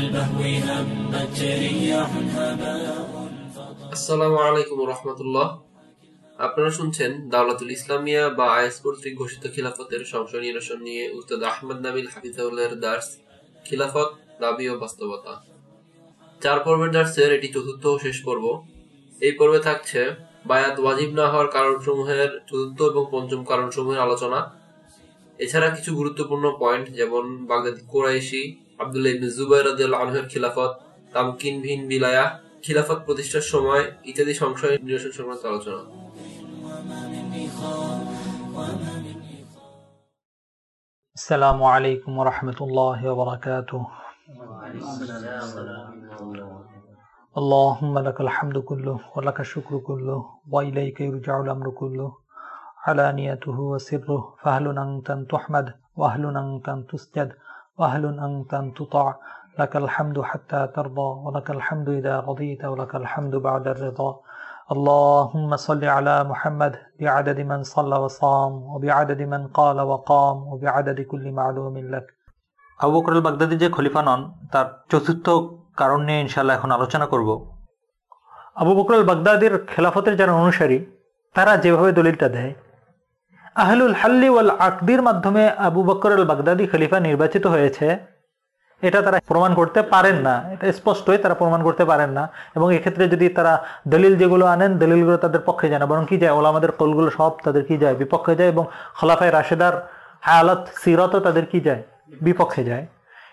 البهو همت رياح هباء আসসালামু আলাইকুম রহমতুল্লাহ আপনারা শুনছেন দাওলাতুল ইসলামিয়া বা আইএস কর্তৃক ঘোষিত খিলাফতের সংশয় নিরসন নিয়ে উস্তাদ আহমদ নাবিল হাফিজাউল্লাহর দার্স খিলাফত দাবি ও বাস্তবতা চার পর্বের দার্সের এটি চতুর্থ ও শেষ পর্ব এই পর্বে থাকছে বায়াত ওয়াজিব না হওয়ার কারণসমূহের চতুর্থ এবং পঞ্চম কারণসমূহের আলোচনা এছাড়া কিছু গুরুত্বপূর্ণ পয়েন্ট যেমন বাগদাদি কোরাইশি আব্দুল্লাহ ইবনে জুবাইর রাদিয়াল্লাহু আনহুর খিলাফত তামকিন ভিন বিলায়া খিলাফত প্রতিষ্ঠার সময় ইত্যাদি সংশয় নিরসন সংক্রান্ত আলোচনা السلام عليكم ورحمة الله وبركاته اللهم لك الحمد كله ولك الشكر كله وإليك يرجع الأمر كله علانيته وسره فهل أنت أن تحمد وأهل أنت أن تسجد وأهل أنت أن تطاع لك الحمد حتى ترضى ولك الحمد إذا رضيت ولك الحمد بعد الرضا اللهم صل على محمد بعدد من صلى وصام وبعدد من قال وقام وبعدد كل معلوم لك আবু বকর আল বাগদাদি যে খলিফা নন তার চতুর্থ কারণ নিয়ে ইনশাল্লাহ এখন আলোচনা করব আবু বকর আল বাগদাদির খেলাফতের যারা অনুসারী তারা যেভাবে দলিলটা দেয় আহলুল হাল্লি ওয়াল আকদির মাধ্যমে আবু বকর আল বাগদাদি খলিফা নির্বাচিত হয়েছে। এটা তারা প্রমাণ করতে পারেন না। এটা স্পষ্টই তারা প্রমাণ করতে পারেন না। এবং এক্ষেত্রে যদি তারা দলিল যেগুলো আনেন, দলিলগুলো তাদের পক্ষে যায় না। বরং কি যায়? ওলামাদের কলগুলো সব তাদের কি যায়? বিপক্ষে যায় এবং খলাফায় রাশেদার হায়ালত, সিরতও তাদের কি যায়? বিপক্ষে যায়।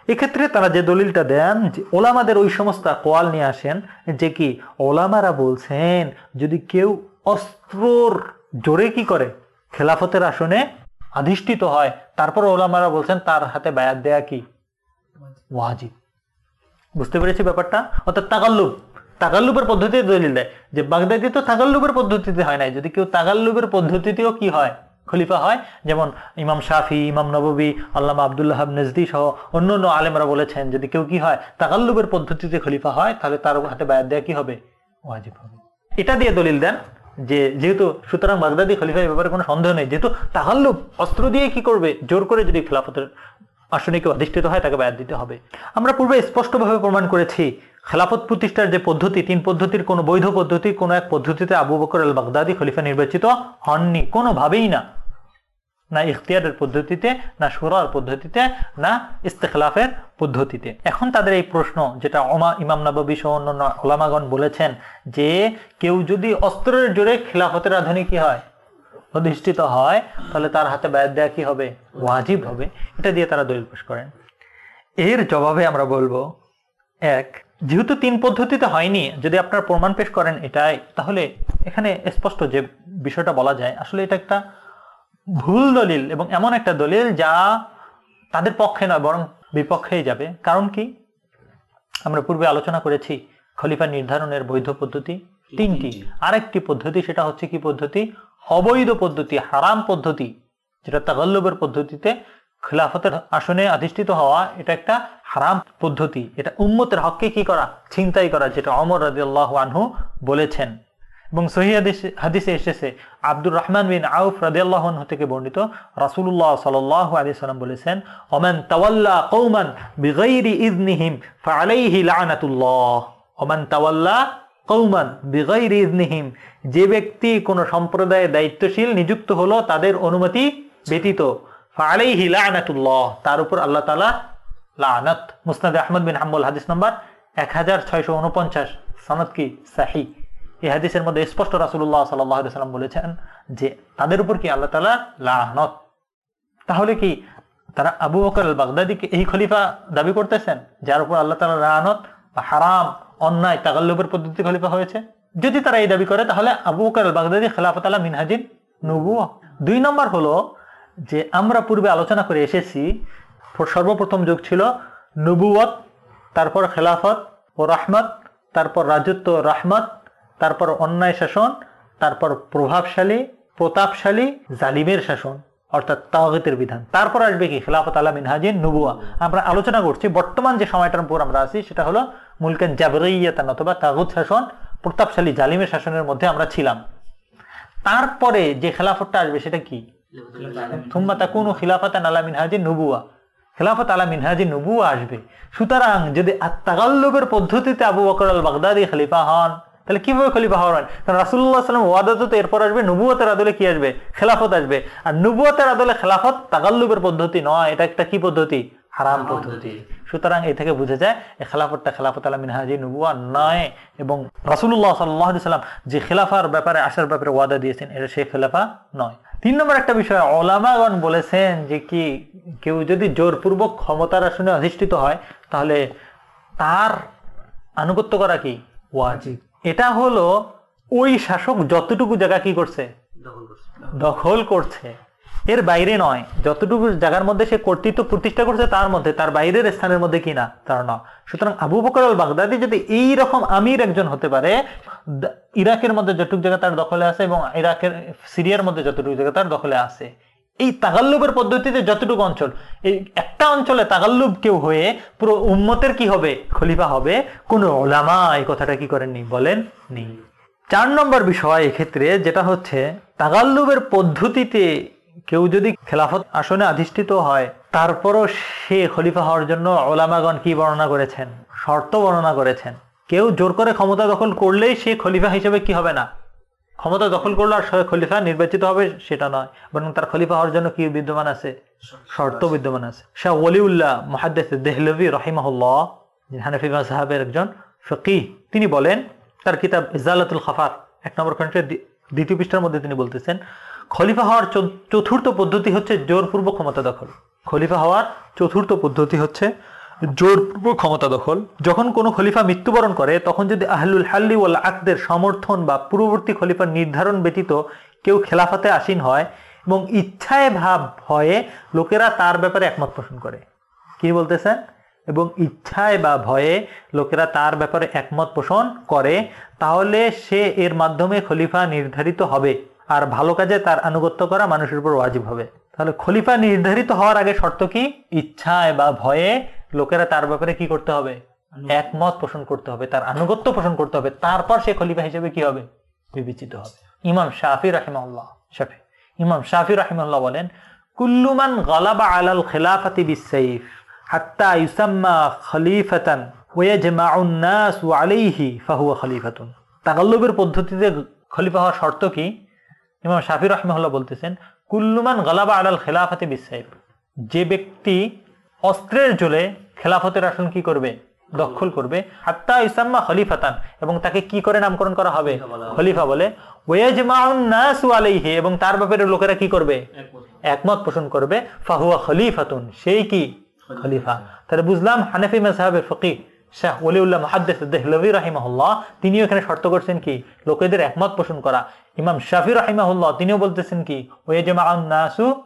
এক্ষেত্রে তারা যে দলিলটা দেন, যে ওলামাদের ওই সমস্ত কোয়াল নিয়ে আসেন, যে কি? ওলামারা বলছেন, যদি কেউ অস্ত্রর জোরে কি করে? খেলাফতের আসনে আধিষ্ঠিত হয়। তারপর ওলামারা বলছেন, তার হাতে বায়াত দেয়া কি? ওয়াজিব। বুঝতে পেরেছি ব্যাপারটা? অর্থাৎ তাকাল্লুব তাকাল্লুবের পদ্ধতিতে দলিল দেয়। যে বাগদাদি তো তাকাল্লুবের পদ্ধতিতে হয় নাই। যদি কেউ তাকাল্লুবের পদ্ধতিতেও কি হয়? খলিফা হয়? যেমন ইমাম শাফি, ইমাম নববী, আল্লামা আবদুল্লাহ নজদি সহ অন্য অন্য আলেমরা বলেছেন, যদি কেউ কি হয়? তাকাল্লুবের পদ্ধতিতে খলিফা হয়, তাহলে তার হাতে বায়াত দেয়া কি হবে? ওয়াজিব হবে। এটা দিয়ে দলিল দেন। যে যেহেতু সুতরাং বাগদাদি খলিফা ব্যাপারে কোনো সন্দেহ নেই, যেহেতু তাকাল্লুব অস্ত্র দিয়ে কি করবে? জোর করে যদি খেলাফতের আসনে কেউ অধিষ্ঠিত হয়, তাকে বায়াত দিতে হবে। আমরা পূর্বে স্পষ্টভাবে প্রমাণ করেছি, খেলাফত প্রতিষ্ঠার যে পদ্ধতি, তিন পদ্ধতির কোনো বৈধ পদ্ধতি, কোনো এক পদ্ধতিতে আবু বকর আল বাগদাদি খলিফা নির্বাচিত হননি, কোনোভাবেই না। না ইখতিয়ারের পদ্ধতিতে, না সুরার পদ্ধতিতে, না ইস্তেখলাফের পদ্ধতিতে। এখন তাদের এই প্রশ্ন, যেটা ওমা, ইমাম নবাবী সহ অন্যান্য ওলামাগণ বলেছেন, যে কেউ যদি অস্ত্রের জোরে খেলাফতের আধুনিক কি হয়? অধিষ্ঠিত হয়, তাহলে তার হাতে ব্যয় দেয়া কি হবে? ওয়াজিব হবে। এটা দিয়ে তারা দলিল পেশ করেন। এর জবাবে আমরা বলব, এক, যেহেতু তিন পদ্ধতিতে হয়নি, যদি আপনার প্রমাণ পেশ করেন এটাই, তাহলে এখানে স্পষ্ট যে বিষয়টা বলা যায়, আসলে এটা একটা ভুল দলিল এবং এমন একটা দলিল যা তাদের পক্ষে নয় বরং বিপক্ষেই যাবে। কারণ কি? আমরা পূর্বে আলোচনা করেছি খলিফা নির্ধারণের বৈধ পদ্ধতি তিনটি। আরেকটি পদ্ধতি সেটা হচ্ছে কি পদ্ধতি? অবৈধ পদ্ধতি হারাম পদ্ধতি যেটা তাগল্লবের পদ্ধতিতে খিলাফতের আসনে অধিষ্ঠিত হওয়া এটা একটা হারাম পদ্ধতি। এটা উম্মতের হককে কি করা? ছিনতাই করা যেটা অমর রাজিয়াল্লাহ আনহু বলেছেন। এবং সহি হাদিসে এসেছে, আব্দুর রহমান বিন আউফ রাদিয়াল্লাহ আনহু থেকে বর্ণিত, রাসূলুল্লাহ সাল্লাল্লাহু আলাইহি সাল্লাম বলেছেন, ওমান তাওয়াল্লা কওমান বিগাইরি ইযনিহিম ফাআলাইহি লানাতুল্লাহ। ওমান তাওয়াল্লা কৌমান বিগাইরি ইযনিহিম, যে ব্যক্তি কোন সম্প্রদায়ে দায়িত্বশীল নিযুক্ত হলো, তাদের অনুমতি ব্যতীত, ফাআলাইহি লানাতুল্লাহ, তার উপর আল্লাহ তাআলা লানাত। মুসনাদ আহমদ বিন হাম্বল, হাদিস নাম্বার 1649 সনদ কি? সাহি। এই হাদিসের মধ্যে স্পষ্ট রাসুল্লাহ সাল্লাম বলেছেন যে তাদের উপর কি আল্লাহ তাআলা লানত তাহলে কি তারা আবু বকর আল বাগদাদিকে এই খলিফা দাবি করতেছেন যার উপর আল্লাহ তাআলা লানত বা হারাম, অন্যায় তাগাল্লুবের পদ্ধতি খলিফা হয়েছে। যদি তারা এই দাবি করে, তাহলে আবু বকর আল বাগদাদি খেলাফত আলা মিনহাজিন নবুয়া দুই নম্বর হলো যে আমরা পূর্বে আলোচনা করে এসেছি, সর্বপ্রথম যুগ ছিল নবুয়ত তারপর খেলাফত ও রাহমত, তারপর রাজত্ব রাহমত তারপর অন্যায় শাসন, তারপর প্রভাবশালী, প্রতাপশালী, জালিমের শাসন, অর্থাৎ তাওহিতের বিধান। তারপর আসবে কি? খেলাফত আলা মিনহাজিন নুবুয়া আমরা আলোচনা করছি বর্তমান যে সময়টার উপর আমরা আছি, সেটা হলো মুলকেন জাবরাইয়াতান অথবা তাগুত শাসন, প্রতাপশালী, জালিমের শাসনের মধ্যে আমরা ছিলাম। তারপরে যে খেলাফতটা আসবে সেটা কি? থুম্মা তাকুনু খিলাফাতান আলা মিনহাজিন নুবুয়া খেলাফত আলা মিনহাজি নবু আসবে। সুতরাং যদি তাগাল্লুবের পদ্ধতিতে আবু বকর আল বাগদাদি খলিফা হন তাহলে কীভাবে খলিফা হওয়ার কারণ রাসুল্লাহ সাল্লাম ওয়াদাত তো এরপর আসবে নবুয়তের আদলে কি আসবে? খেলাফত আসবে। আর নবুয়তের আদলে খেলাফত তাগাল্লুবের পদ্ধতি নয় এটা একটা কি পদ্ধতি? হারাম পদ্ধতি। সুতরাং এ থেকে বুঝে যায় এই খেলাফতটা খেলাফত আলা মিনহাজি নবুয়া নয় এবং রাসুল্লাহ সাল্লাহ সাল্লাম যে খেলাফার ব্যাপারে আসার ব্যাপারে ওয়াদা দিয়েছেন এটা সেই খেলাফা নয়। তিন নম্বর একটা বিষয় ওলামাগণ বলেছেন যে কি কেউ যদি জোরপূর্বক ক্ষমতার আসনে অধিষ্ঠিত হয় তাহলে তার আনুগত্য করা কি? ওয়াজিব এটা হলো ওই শাসক যতটুকু জায়গা কি করছে? দখল করছে। এর বাইরে নয়। যতটুকু জায়গার মধ্যে সে কর্তৃত্ব প্রতিষ্ঠা করছে তার মধ্যে তার বাইরের স্থানের মধ্যে কিনা তার না সুতরাং আবু বকর আল বাগদাদি যদি এই রকম আমির একজন হতে পারে ইরাকের মধ্যে যতটুকু জায়গা তার দখলে আছে এবং ইরাকের সিরিয়ার মধ্যে যতটুকু জায়গা তার দখলে আছে। এই তাগাল্লুবের পদ্ধতিতে যতটুকু অঞ্চল, এই একটা অঞ্চলে তাগাল্লুব কেউ হয়ে পুরো উম্মতের কি হবে? খলিফা হবে। কোন ওলামা এই কথাটা কি করেননি বলেন নি। চার নম্বর বিষয় এক্ষেত্রে যেটা হচ্ছে, তাগাল্লুবের পদ্ধতিতে কেউ যদি খেলাফত আসনে অধিষ্ঠিত হয়, তারপরও সে খলিফা হওয়ার জন্য ওলামাগণ কি বর্ণনা করেছেন? শর্ত বর্ণনা করেছেন। কেউ জোর করে ক্ষমতা দখল করলেই সে খলিফা হিসেবে কি হবে না? ক্ষমতা দখল করল আর খলিফা নির্বাচিত হবে সেটা নয়, বরং তার খলিফা হওয়ার জন্য কি বিদ্যমান আছে? শর্ত বিদ্যমান আছে। শাহ ওলিউল্লাহ মহাদ্দেস দেহলভি রহিমাহুল্লাহ হানফি সাহাবের একজন ফকিহ, তিনি বলেন, তার কিতাব ইজালাতুল খাফার এক নম্বর খণ্ডের দ্বিতীয় পৃষ্ঠার মধ্যে তিনি বলতেছেন, খলিফা হওয়ার চতুর্থ পদ্ধতি হচ্ছে জোরপূর্বক ক্ষমতা দখল। খলিফা হওয়ার চতুর্থ পদ্ধতি হচ্ছে জোরপূর্বক ক্ষমতা দখল। যখন কোনো খলিফা মৃত্যুবরণ করে, তখন যদি আহলুল হাল্লি ওয়াল আকদের সমর্থন বা পূর্ববর্তী খলিফার নির্ধারণ ব্যতীত কেউ খেলাফাতে আসীন হয় এবং ইচ্ছায় ভাব ভয়ে লোকেরা তার ব্যাপারে একমত পোষণ করে। কি বলতেছেন? এবং ইচ্ছায় বা ভয়ে লোকেরা তার ব্যাপারে একমত পোষণ করে, তাহলে সে এর মাধ্যমে খলিফা নির্ধারিত হবে। আর ভালো কাজে তার আনুগত্য করা মানুষের উপর ওয়াজিব হবে। তাহলে খলিফা নির্ধারিত হওয়ার আগে শর্ত কি? ইচ্ছায় বা ভয়ে লোকেরা তার ব্যাপারে কি করতে হবে? একমত পোষণ করতে হবে তার আনুগত্য পোষণ করতে হবে তারপর সে খলিফা হিসেবে কি হবে? বিবেচিত হবে। ইমাম শাফি রাহিমাল্লাহ শাফি। ইমাম শাফি রাহিমাল্লাহ বলেন কুল্লুমান গালাবা আলাল খেলাফাতি বিসাইফ হাত্তা ইউসাম্মা খলিফাতান তাগাল্লুবের পদ্ধতিতে খলিফা হওয়ার শর্ত কি? ইমাম শাফি রহমাল্লাহ বলতেছেন কুল্লুমান গালাবা আলাল খেলাফাতে বিসাইফ যে ব্যক্তি অস্ত্রের জোলে খেলাফতের আসন কি করবে? দখল করবে। হাত্তা ইসাম্মা খলিফাতান এবং তাকে কি করে নামকরণ করা হবে? খলিফা বলে আলাইহি এবং তার ব্যাপারে লোকেরা কি করবে। একমত পোষণ করবে। ফাহুয়া খলিফাতুন সেই কি? খলিফা। তাহলে বুঝলাম হানাফি মাযহাবের ফকিহ শাহ ওলিউল্লাহ মুহাদ্দিস দেহলভি রাহিমাহুল্লাহ তিনিও এখানে শর্ত করছেন কি? লোকেদের একমত পোষণ করা। ইমাম শাফি রাহিমাহুল্লাহ তিনিও বলতেছেন কি? ওয়াজমাউন নাসু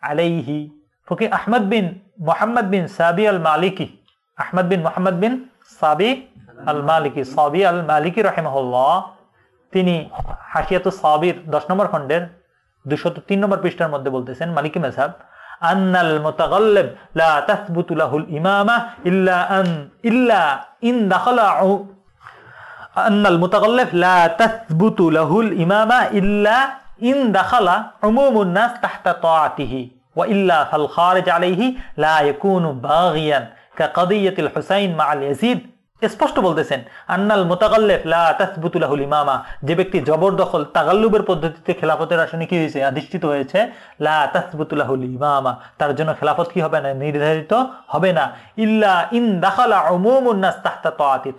আলাইহি ফকিহ আহমদ বিন মোহাম্মদ বিন সাবি আল মালিকি, আহমদ বিন মোহাম্মদ বিন সাবি আল মালিকি, সাবি আল মালিকি রাহিমাহুল্লাহ, তিনি হাসিয়াতু সাবির দশ নম্বর খণ্ডের দুশত তিন নম্বর পৃষ্ঠার মধ্যে বলতেছেন, মালিকি মেসাব আন্নাল মুতাগাল্লিব লা তাসবুতু লাহুল ইমামা ইল্লা আন, ইল্লা ইন দাখালা উ- আন্নাল মুতাগাল্লিব লা তাসবুতু লাহুল ইমামা ইল্লা ইন দাখালা, উমুমুন নাস তাহতা স্পষ্ট বলতেছেন, আন্নাল ইমামা যে ব্যক্তি জবরদখল তাগাল্লুবের পদ্ধতিতে খেলাফতের আসনে কি হয়েছে? আধিষ্ঠিত হয়েছে ইমামা তার জন্য খেলাফত কি হবে না? নির্ধারিত হবে না। ইল্লা ইন দাখালা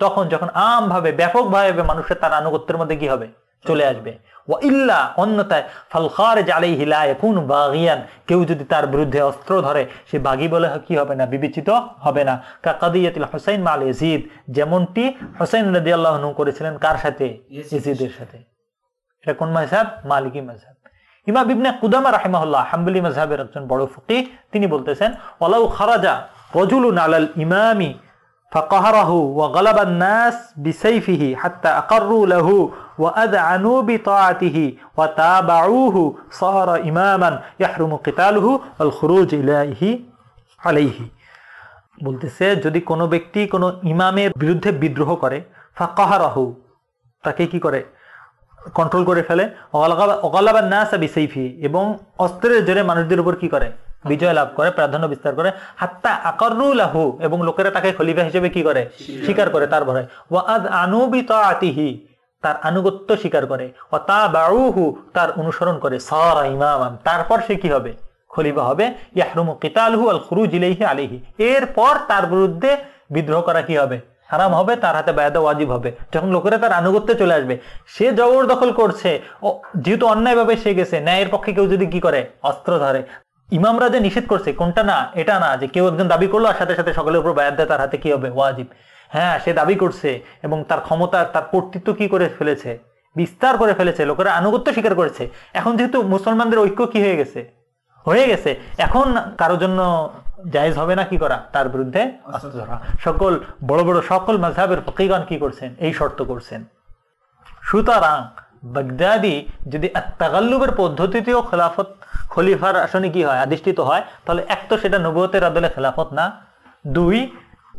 তখন যখন আমভাবে, ব্যাপকভাবে মানুষের তার আনুগত্যের মধ্যে কি হবে? চলে আসবে ওয়া ইল্লা অন্যথায় ফাল খারিজ আলাইহি লা ইয়াকুনু বাগিয়ান কেউ যদি তার বিরুদ্ধে অস্ত্র ধরে সে বাগী বলে কি হবে না বিবেচিত হবে না কা কাদিয়াতিল হুসাইন মাল ইয়াজিদ যেমনটি হুসাইন রাদিয়াল্লাহু আনহু করেছিলেন কার সাথে ইয়াজিদের সাথে এটা কোন মাযহাব মালিকি মাযহাব ইমাম ইবনে কুদামা রাহিমাহুল্লাহ হাম্বলি মাযহাবের একজন বড় ফকিহ তিনি বলতেছেন ওয়ালাউ খারাজা রাজুলুন আলাল ইমামি فقهره وغلب الناس بسيفه حتى أقروا له وأذعنوا بطاعته وتابعوه صار إماما يحرم قتاله والخروج إليه عليه বলতেছে যদি কোনো ব্যক্তি কোনো ইমামের বিরুদ্ধে বিদ্রোহ করে ফাকাহারাহু তাকে কি করে কন্ট্রোল করে ফেলে অগলাবার না সাবি সেইফি এবং অস্ত্রের জোরে মানুষদের উপর কি করে বিজয় লাভ করে প্রাধান্য বিস্তার করে হাত্তা আকরুলাহু এবং লোকেরা তাকে খলিফা হিসেবে কি করে স্বীকার করে তার ভরে ওয়াদ আনুবিত আতিহি তার আনুগত্য স্বীকার করে। ও তা বাউহু তার অনুসরণ করে। সর ইমাম তারপর সে কি হবে? খলিফা হবে। ইয়াহরুমু কিতালহু আল খুরুজ আলাইহি। এরপর তার বিরুদ্ধে বিদ্রোহ করা কি হবে? হারাম হবে, তার হাতে বায়াদা ওয়াজিব হবে। যখন লোকেরা তার আনুগত্যে চলে আসবে, সে জবরদখল করছে। ও, যেহেতু অন্যায়ভাবে সে গেছে, ন্যায়ের পক্ষে কেউ যদি কি করে? অস্ত্র ধরে। ইমামরা যে নিষেধ করছে, কোনটা না, এটা না, যে কেউ একজন দাবি করল আর সাথে সাথে সকলের উপর বায়াত তার হাতে কি হবে? ওয়াজিব। হ্যাঁ সে দাবি করছে এবং তার ক্ষমতা, তার কর্তৃত্ব কি করে ফেলেছে? বিস্তার করে ফেলেছে, লোকেরা আনুগত্য স্বীকার করেছে। এখন যেহেতু মুসলমানদের ঐক্য কি হয়ে গেছে? হয়ে গেছে। এখন কারোর জন্য জায়েজ হবে না কি করা? তার বিরুদ্ধে ধরা। সকল, বড় বড় সকল মাঝহাবের ফকিগণ কি করছেন? এই শর্ত করছেন। সুতরাং বাগদাদি যদি তাগাল্লুবের পদ্ধতিতেও খেলাফত খলিফার আসনে কি হয়? আধিষ্ঠিত হয়, তাহলে এক তো সেটা নবুয়তের আদলে খেলাফত না। দুই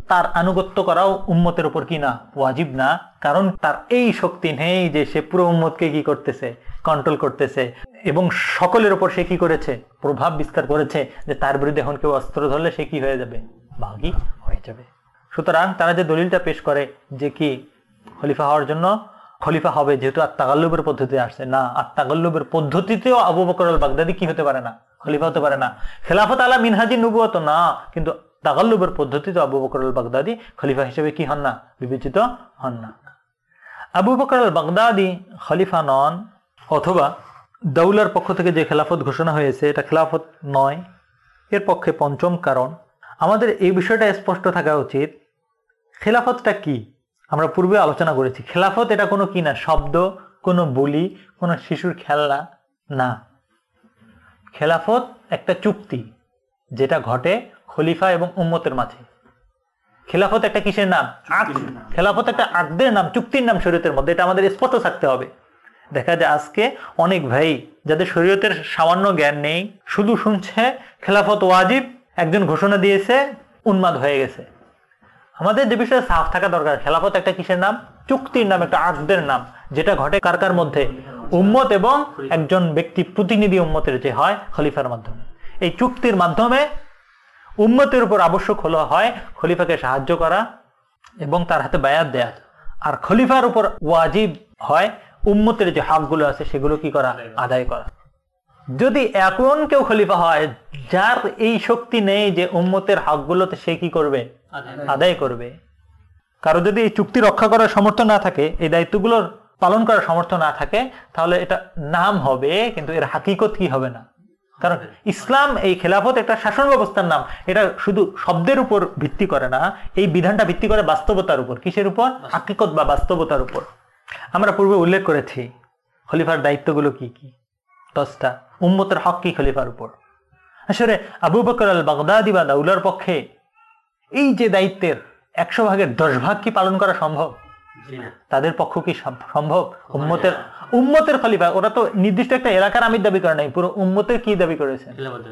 তার আনুগত্য করাও উম্মতের উপর কি না? ওয়াজিব না। কারণ তার এই শক্তি নেই যে সে পুরো উম্মতকে কি করতেছে? কন্ট্রোল করতেছে। এবং সকলের উপর সে কি করেছে? প্রভাব বিস্তার করেছে যে তার বিরুদ্ধে এখন কেউ অস্ত্র ধরলে সে কি হয়ে যাবে? বাগি হয়ে যাবে। সুতরাং তারা যে দলিলটা পেশ করে যে কি খলিফা হওয়ার জন্য খলিফা হবে যেহেতু আত্মাগাল্লুবের পদ্ধতি আসছে, না, আত্মাগাল্লুবের পদ্ধতিতেও আবু বকর বাগদাদি কি হতে পারে না? খলিফা হতে পারে না। খেলাফত আলা মিনহাজি নবুয়ত না। কিন্তু তাগাল্লুবের পদ্ধতিতে আবু বকর আল বাগদাদি খলিফা হিসেবে কি হন না? বিবেচিত হন না। আবু বকর আল বাগদাদি খলিফা নন, অথবা দৌলার পক্ষ থেকে যে খেলাফত ঘোষণা হয়েছে, এটা খেলাফত নয়। এর পক্ষে পঞ্চম কারণ, আমাদের এই বিষয়টা স্পষ্ট থাকা উচিত। খেলাফতটা কি? আমরা পূর্বে আলোচনা করেছি। খেলাফত এটা কোনো কি না? শব্দ, কোনো বলি, কোনো শিশুর খেলনা? না। খেলাফত একটা চুক্তি, যেটা ঘটে খলিফা এবং উম্মতের মাঝে। খেলাফত একটা কিসের নাম? খেলাফত একটা আকদের নাম চুক্তির নাম শরীয়তের মধ্যে। এটা আমাদের স্পষ্ট থাকতে হবে। দেখা যায় আজকে অনেক ভাই যাদের শরীয়তের সামান্য জ্ঞান নেই শুধু শুনছে খেলাফত ওয়াজিব একজন ঘোষণা দিয়েছে উন্মাদ হয়ে গেছে। আমাদের যে বিষয়ে সাফ থাকা দরকার খেলাফত একটা কিসের নাম? চুক্তির নাম একটা আকদের নাম। যেটা ঘটে কার কার মধ্যে? উম্মত এবং একজন ব্যক্তি প্রতিনিধি উম্মতের যে হয় খলিফার মাধ্যমে। এই চুক্তির মাধ্যমে উম্মতের উপর আবশ্যক হলো হয় খলিফাকে সাহায্য করা এবং তার হাতে বায়াত দেয়া। আর খলিফার উপর ওয়াজিব হয় উম্মতের যে হকগুলো আছে সেগুলো কি করা? আদায় করা। যদি এমন কেউ খলিফা হয় যার এই শক্তি নেই যে উম্মতের হকগুলোতে সে কি করবে? আদায় করবে। কারও যদি এই চুক্তি রক্ষা করার সমর্থ না থাকে এই দায়িত্বগুলোর পালন করার সমর্থ না থাকে তাহলে এটা নাম হবে কিন্তু এর হাকিকত কি হবে না? কারণ ইসলাম এই খেলাফত একটা শাসন ব্যবস্থার নাম। এটা শুধু শব্দের উপর ভিত্তি করে না এই বিধানটা ভিত্তি করে বাস্তবতার উপর। কিসের উপর? হাকিকত বা বাস্তবতার উপর। আমরা পূর্বে উল্লেখ করেছি খলিফার দায়িত্বগুলো কি কি? দশটা। উম্মতের হক কি খলিফার উপর? আসলে আবু বকর আল বাগদাদি বা দাউলার পক্ষে এই যে দায়িত্বের একশো ভাগের দশ ভাগ কি পালন করা সম্ভব? তাদের পক্ষ কি সম্ভব? উম্মতের উম্মতের খলিফা ওরা তো নির্দিষ্ট একটা এলাকার আমির দাবি করে নাই পুরো উম্মতের কি দাবি করেছে?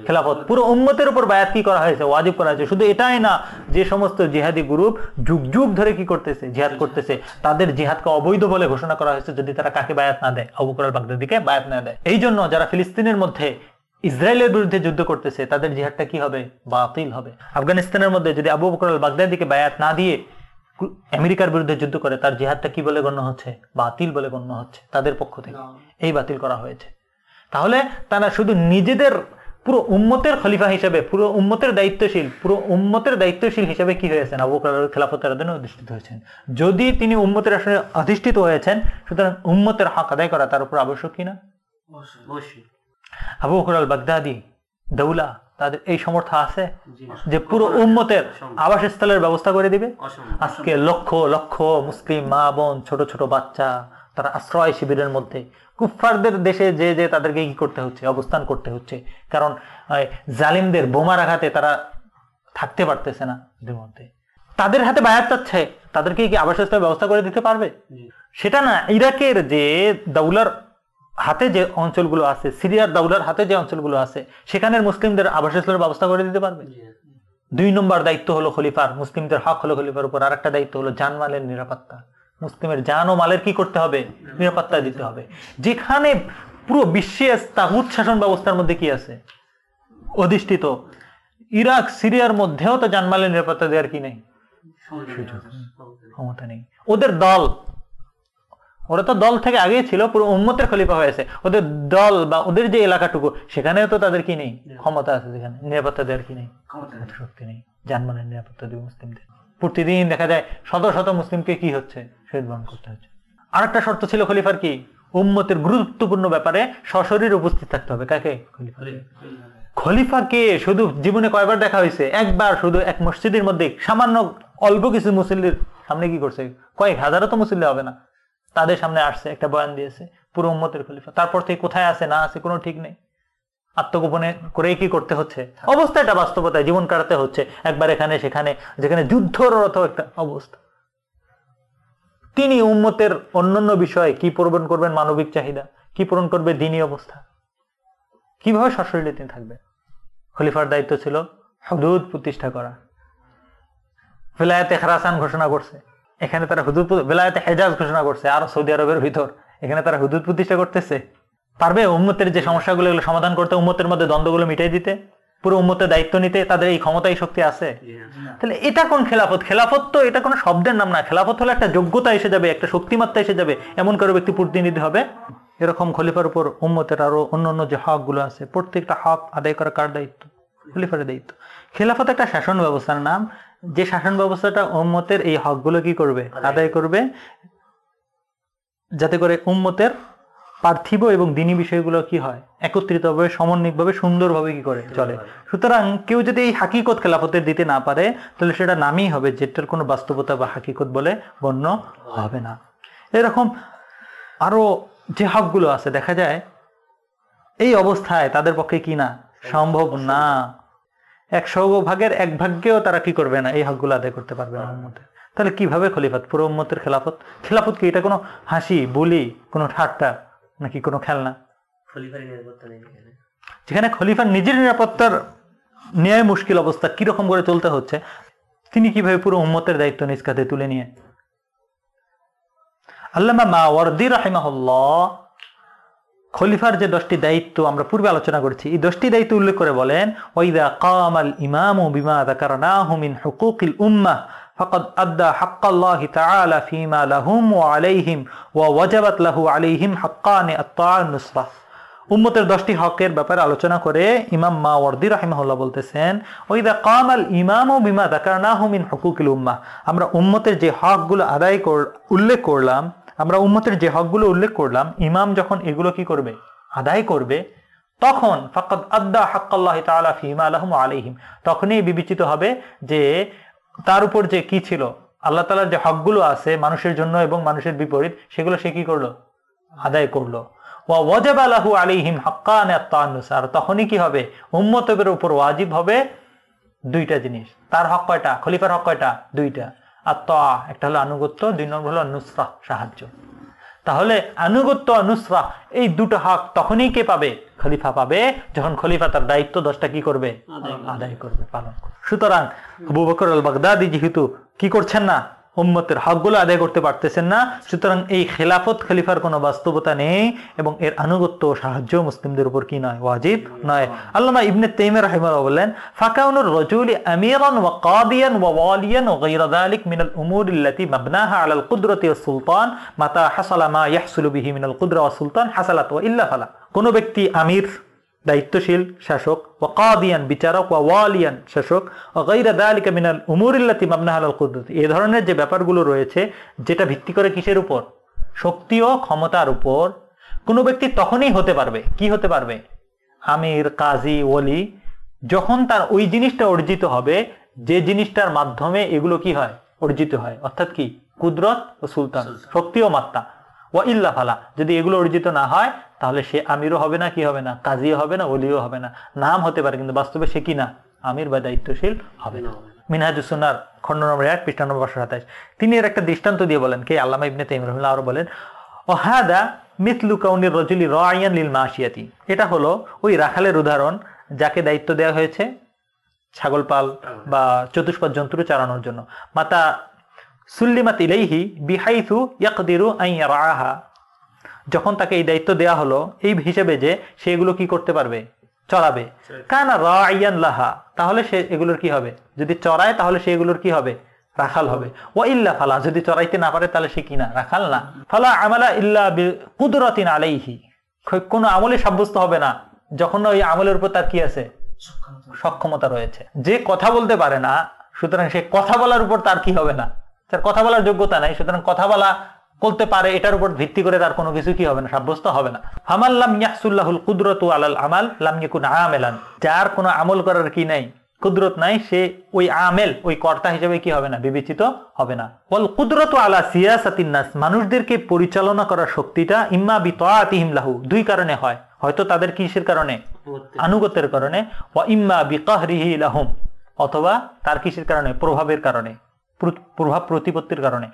খেলাফত। পুরো উম্মতের উপর বায়াত কি করা হয়েছে ওয়াজিব করা হয়েছে? শুধু এটাই না যে সমস্ত জিহাদি গ্রুপ যুগ যুগ ধরে কি করতেছে জিহাদ করতেছে তাদের জিহাদকে অবৈধ বলে ঘোষণা করা হয়েছে যদি তারা কাকে বায়াত না দেয় আবু বকর বাগদাদিকে বায়াত না দেয়। এই জন্য যারা ফিলিস্তিনের মধ্যে ইসরায়েলের বিরুদ্ধে যুদ্ধ করতেছে তাদের জিহাদটা কি হবে? বাতিল হবে। আফগানিস্তানের মধ্যে যদি আবু বকর বাগদাদিকে বায়াত না দিয়ে আমেরিকার বিরুদ্ধে যুদ্ধ করে তার জিহাদটা কি বলে গণ্য হচ্ছে? বাতিল বলে গণ্য হচ্ছে তাদের পক্ষ থেকে। এই বাতিল করা হয়েছে। তাহলে তারা শুধু নিজেদের পুরো উম্মতের খলিফা হিসেবে পুরো উম্মতের দায়িত্বশীল পুরো উম্মতের দায়িত্বশীল হিসেবে কি হয়েছেন? আবু বকর খেলাফতের আদানে অধিষ্ঠিত হয়েছেন। যদি তিনি উম্মতের আসলে অধিষ্ঠিত হয়েছেন সুতরাং উম্মতের হক আদায় করা তার উপর আবশ্যক কিনা আবু বকর আল বাগদাদি দৌলা তাদের এই সমর্থ আছে যে পুরো উম্মতের আবাসস্থলের ব্যবস্থা করে দিবে। আজকে লক্ষ লক্ষ মুসলিম মা বোন ছোট ছোট বাচ্চা তারা আশ্রয় শিবিরের মধ্যে। কুফফারদের দেশে যে যে তাদেরকে কি করতে হচ্ছে অবস্থান করতে হচ্ছে। কারণ জালিমদের বোমার আঘাতে তারা থাকতে পারতেছে না এদের মধ্যে। তাদের হাতে বায়াত চাচ্ছে তাদেরকে কি আবাসস্থলের ব্যবস্থা করে দিতে পারবে? সেটা না ইরাকের যে দাউলার হাতে যে অঞ্চলগুলো আছে সিরিয়ার দাউলার হাতে যে অঞ্চলগুলো আছে সেখানের মুসলিমদের আবাসস্থলের ব্যবস্থা করে দিতে পারবে? দুই নম্বর দায়িত্ব হলো খলিফার মুসলিমদের হক হলো খলিফার উপর। আরেকটা দায়িত্ব হলো জানমালের নিরাপত্তা। মুসলিমের জান ও মালের কি করতে হবে? নিরাপত্তা দিতে হবে। যেখানে পুরো বিশ্বে তাগুত শাসন ব্যবস্থার মধ্যে কি আছে? অধিষ্ঠিত। ইরাক সিরিয়ার মধ্যেও তো জানমালের নিরাপত্তা দেওয়ার কি নেই। ক্ষমতা নেই। ওদের দল ওরা তো দল থেকে আগেই ছিল পুরো উম্মতের খলিফা হয়েছে ওদের দল বা ওদের যে এলাকাটুকু সেখানেও তো তাদের কি নেই? ক্ষমতা আছে যেখানে নিরাপত্তা দেওয়ার কি নেই? শক্তি নেই। জানমালের নিরাপত্তা দেবে মুসলিমদের। প্রতিদিন দেখা যায় শত শত মুসলিমকে কি হচ্ছে? শহীদ বরণ করতে হচ্ছে। আরেকটা শর্ত ছিল খলিফার কি? উম্মতের গুরুত্বপূর্ণ ব্যাপারে সশরীর উপস্থিত থাকতে হবে। কাকে? খলিফা। খলিফাকে শুধু জীবনে কয়বার দেখা হয়েছে? একবার শুধু এক মসজিদের মধ্যে। সামান্য অল্প কিছু মুসল্লির সামনে কি করছে? কয়েক হাজারও তো মুসল্লি হবে না। তাদের সামনে আসছে, একটা বয়ান দিয়েছে, পুরো উম্মতের খলিফা। তারপর থেকে কোথায় আছে, না আছে, কোনো ঠিক নেই। আত্মগোপনে করেই কি করতে হচ্ছে? অবস্থা এটা, বাস্তবতায় জীবন কাটাতে হচ্ছে। একবার এখানে, সেখানে, যেখানে যুদ্ধরত একটা অবস্থা। তিনি উম্মতের অন্যান্য বিষয়ে কি পূরণ করবেন মানবিক চাহিদা? কি পূরণ করবে দিনী অবস্থা? কীভাবে সশরীরে তিনি থাকবেন? খলিফার দায়িত্ব ছিল হদুদ প্রতিষ্ঠা করা। বেলায়েতে খেরাসান ঘোষণা করছে। এখানে তারা হুদুদ বেলায়েতে হেজাজ ঘোষণা করছে আর সৌদি আরবের ভিতর। এখানে তারা হুদুদ প্রতিষ্ঠা করতেছে। পারবে উম্মতের যে সমস্যাগুলো এগুলো সমাধান করতে উম্মতের মধ্যে দ্বন্দ্বগুলো মিটাই দিতে? পুরো উম্মতের দায়িত্ব নিতে তাদের এই ক্ষমতাই শক্তি আছে? তাহলে এটা কোন খেলাফত? খেলাফত তো এটা কোনো শব্দের নাম না। খেলাফত হলে একটা যোগ্যতা এসে যাবে একটা শক্তিমাত্রা এসে যাবে এমন করে ব্যক্তি প্রতিনিধি হবে। এরকম খলিফার উপর উম্মতের আরও অন্য অন্য যে হকগুলো আছে প্রত্যেকটা হক আদায় করা কার দায়িত্ব? খলিফারের দায়িত্ব। খেলাফত একটা শাসন ব্যবস্থার নাম। যে শাসন ব্যবস্থাটা উম্মতের এই হকগুলো কি করবে? আদায় করবে? যাতে করে উম্মতের পার্থিব এবং দিনী বিষয়গুলো কি হয়? একত্রিতভাবে সমন্বিতভাবে সুন্দরভাবে কি করে চলে। সুতরাং কেউ যদি এই হাকিকত খেলাফতের দিতে না পারে তাহলে সেটা নামই হবে যেটার কোনো বাস্তবতা বা হাকিকত বলে গণ্য হবে না। এরকম আরও যে হকগুলো আছে দেখা যায় এই অবস্থায় তাদের পক্ষে কি না? সম্ভব না। একশো ভাগের এক ভাগ্যেও তারা কি করবে না? এই হকগুলো আদায় করতে পারবে না উম্মতের তাহলে কীভাবে খলিফাত? পুরো উম্মতের খেলাফত? খেলাফত কি? এটা কোনো হাসি বুলি কোনো ঠাট্টা নাকি কোনো খেলনা? যেখানে খলিফার নিজের নিরাপত্তার ন্যায় মুশকিল অবস্থা কীরকম করে চলতে হচ্ছে তিনি কীভাবে পুরো উম্মতের দায়িত্ব নিজ কাঁধে তুলে নিয়ে? আল্লামা মা ওয়ার্দি রাহিমাহুল্লাহ খলিফার যে দশটি দায়িত্ব আমরা পূর্বে আলোচনা করেছি এই দশটি দায়িত্ব উল্লেখ করে বলেন ওইদা কামাল ইমাম বিমা যাকারনাহু মিন হুকুকিল উম্মাহ فقد أدى حق الله تعالى فيما لهم وعليهم ووجبت له عليهم حقان الطاعة النصرة উম্মতের দশটি হকের ব্যাপারে আলোচনা করে ইমাম মা ওয়ার্দি রাহিমাহুল্লাহ বলতেছেন ওইদা কামাল ইমাম ও বিমা দাকারনাহু মিন হুকুকিল উম্মাহ আমরা উম্মতের যে হকগুলো আদায় কর উল্লেখ করলাম আমরা উম্মতের যে হকগুলো উল্লেখ করলাম, ইমাম যখন এগুলো কি করবে? আদায় করবে, তখন ফাকাদ আদ্দা হাক্কাল্লাহ তাআলা ফিমা আলাহুম আলাইহিম, তখনই বিবেচিত হবে যে তার উপর যে কি ছিল, আল্লাহ তালার যে হকগুলো আছে মানুষের জন্য এবং মানুষের বিপরীত, সেগুলো সে কি করল? আদায় করল। ওয়া ওয়াজাব আলাহু আলাইহিম হাক্কান আর তখনই কি হবে? উম্মতের উপর ওয়াজিব হবে দুইটা জিনিস। তার হক কয়টা? খলিফার হক কয়টা? দুইটা। আর তা একটা হলো আনুগত্য দুই নম্বর হলো নুসরা সাহায্য। তাহলে আনুগত্য নুসরা এই দুটো হক তখনই কে পাবে? খলিফা পাবে যখন খলিফা তার দায়িত্ব দশটা কি করবে? আদায় করবে। পালন করবে। সুতরাং আবু বকর আল বাগদাদি যেহেতু কি করছেন না? উম্মতের হকগুলো আদায় করতে পারতেছেন না। সুতরাং এই খেলাফত খলিফার কোনো বাস্তবতা নেই এবং এর আনুগত্য ও সাহায্য মুসলিমদের উপর কি নয়? ওয়াজিব নয়। আল্লামা ইবনে তাইমিয়া রাহিমাহুল্লাহ বলেন ফাকাউনুর রাজুলি আমিরান ওয়া কাদিয়ান ওয়া ওয়ালিয়ান ওয়া গায়রা যালিক মিনাল উমুর আল্লাতী মাবনাহা আলাল কুদরতি ওয়াস সুলতান, মাতা হাসালা মা ইয়াহসুলু বিহি মিনাল কুদরা ওয়াস সুলতান হাসালাত ওয়া ইল্লা ফালা। কোন ব্যক্তি আমির দায়িত্বশীল শাসক ও কাদিয়ান বিচারক ও ওয়ালিয়ান শাসক ও গৈরা দালিকা মিনাল উমুরিল্লাতি মাবনাহ আল কুদরত। এই ধরনের যে ব্যাপারগুলো রয়েছে যেটা ভিত্তি করে কিসের উপর? শক্তি ও ক্ষমতার উপর। কোনো ব্যক্তি তখনই হতে পারবে। কি হতে পারবে? আমির কাজী ওলি যখন তার ওই জিনিসটা অর্জিত হবে যে জিনিসটার মাধ্যমে এগুলো কি হয়? অর্জিত হয়। অর্থাৎ কি? কুদরত ও সুলতান। শক্তি ও মাত্রা। ও ইল্লা ফালা। যদি এগুলো অর্জিত না হয়, তাহলে সে আমিরও হবে না, কি হবে না? কাজীও হবে না অলিও হবে না। নাম হতে পারে, কিন্তু বাস্তবে সে কি না? আমির বা দায়িত্বশীল হবে না। মিনহাজুসুনার খন্ড নম্বর এক, পৃষ্ঠা নম্বর পাঁচশো সাতাইশ। তিনি এর একটা দৃষ্টান্ত দিয়ে বলেন কে? আল্লামা ইবনে তাইম রহমুল্লাহ আরও বলেন, ও হাদা মিথলু কাউনির রজুলি রায়ান লিল মাসিয়াতি এটা হলো ওই রাখালের উদাহরণ, যাকে দায়িত্ব দেওয়া হয়েছে ছাগল পাল বা চতুষ্পদ জন্তু চালানোর জন্য। মাতা সুল্লিমাত ইলাইহি বিহাইথু ইয়াকদিরু আই রাহা যখন তাকে এই দায়িত্ব দেয়া হলো, এই হিসেবে যে সেগুলো কি করতে পারবে? চড়াবে। কানা রাইয়ান লাহা। তাহলে সে এগুলোর কি হবে? যদি চড়ায়, তাহলে সে এগুলোর কি হবে? রাখাল হবে। ও ইল্লা ফালা। যদি চড়াইতে না পারে, তাহলে সে কিনা রাখাল না। ফালা আমালা ইল্লা কুদরতিন আলাইহি। কোনো আমলে সাব্যস্ত হবে না। যখন ওই আমলের উপর তার কি আছে? সক্ষমতা রয়েছে। যে কথা বলতে পারে না, সুতরাং সে কথা বলার উপর তার কি হবে না? তার কথা বলার যোগ্যতা নাই সুতরাং কথা বলা বলতে পারে এটার উপর ভিত্তি করে তার কোনো কিছু কি হবে না সাব্যস্ত হবে না। হামাল্লাম ইয়াহসুল্লাহুল কুদরতু আলাল আমাল লাম ইয়াকুন আমেলান। যার কোনো আমল করার কি নাই কুদরত নাই সে ওই আমেল ওই কর্তা হিসেবে কি হবে না বিবেচিত হবে না। বল কুদরত আলা সিয়াসাতিন নাস মানুষদেরকে পরিচালনা করার শক্তিটা ইম্মা বিতাআতিহিম লাহু দুই কারণে হয়। হয়তো তাদের কিসের কারণে? আনুগত্যের কারণে। ওয়া ইম্মা বিকাহরিহি লাহুম অথবা তার কিসের কারণে? প্রভাবের কারণে। প্রভাব প্রতিপত্তির কারণে।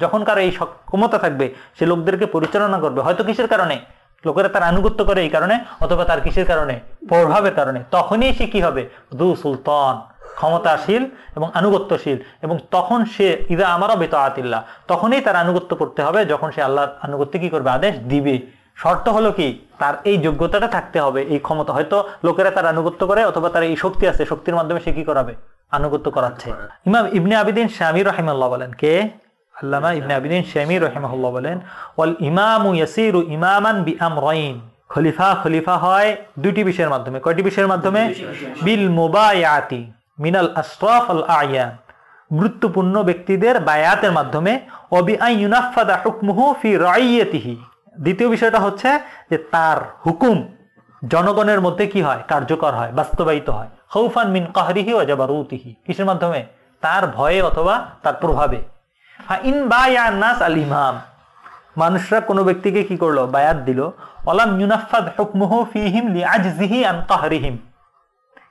যখন কার এই ক্ষমতা থাকবে, সে লোকদেরকে পরিচালনা করবে। হয়তো কিসের কারণে? লোকেরা তার আনুগত্য করে এই কারণে, অথবা তার কিসের কারণে? প্রভাবের কারণে। তখনই সে কি হবে? দু সুলতান, ক্ষমতাশীল এবং আনুগত্যশীল। এবং তখন সে ইদা আমারা বেতাআতিল্লাহ। তখনই তার আনুগত্য করতে হবে। যখন সে আল্লাহর আনুগত্য কি করবে? আদেশ দিবে। শর্ত হলো কি? তার এই যোগ্যতাটা থাকতে হবে এই ক্ষমতা। হয়তো লোকেরা তার আনুগত্য করে অথবা তার এই শক্তি আছে শক্তির মাধ্যমে সে কি করাবে? আনুগত্য করাচ্ছে। ইমাম ইবনে আবিদিন শামী রহিমাল্লাহ বলেন কে? আল্লামা ইবনে আবিদিন শামী রহিমাহুল্লাহ বলেন ওয়াল ইমামু ইয়াসিরু ইমামান বি আমরাইন খলিফা খলিফা হয় দুটি বিষয়ের মাধ্যমে। কয়টি বিষয়ের মাধ্যমে? বিল মুবায়াতি মিনাল আশরাফ আল আয়ান। গুরুত্বপূর্ণ ব্যক্তিদের বায়াতের মাধ্যমে অবি আই ইউনাফাদা হুকমুহু ফি রাইয়াতিহি। দ্বিতীয় বিষয়টা হচ্ছে যে তার হুকুম জনগণের মধ্যে কি হয়? কার্যকর হয় বাস্তবায়িত হয়। হৌফান মিন কাহরিহি ও জাবারুতিহি। কিসের মাধ্যমে? তার ভয়ে অথবা তার প্রভাবে। ইন বায়ান্নাস আল ইমাম। মানুষরা কোনো ব্যক্তিকে কি করল? বায়াত দিল। অলাম ইউনাফাদ হুকমুহু ফিহিম লি আজজিহি আন কাহরিহিম।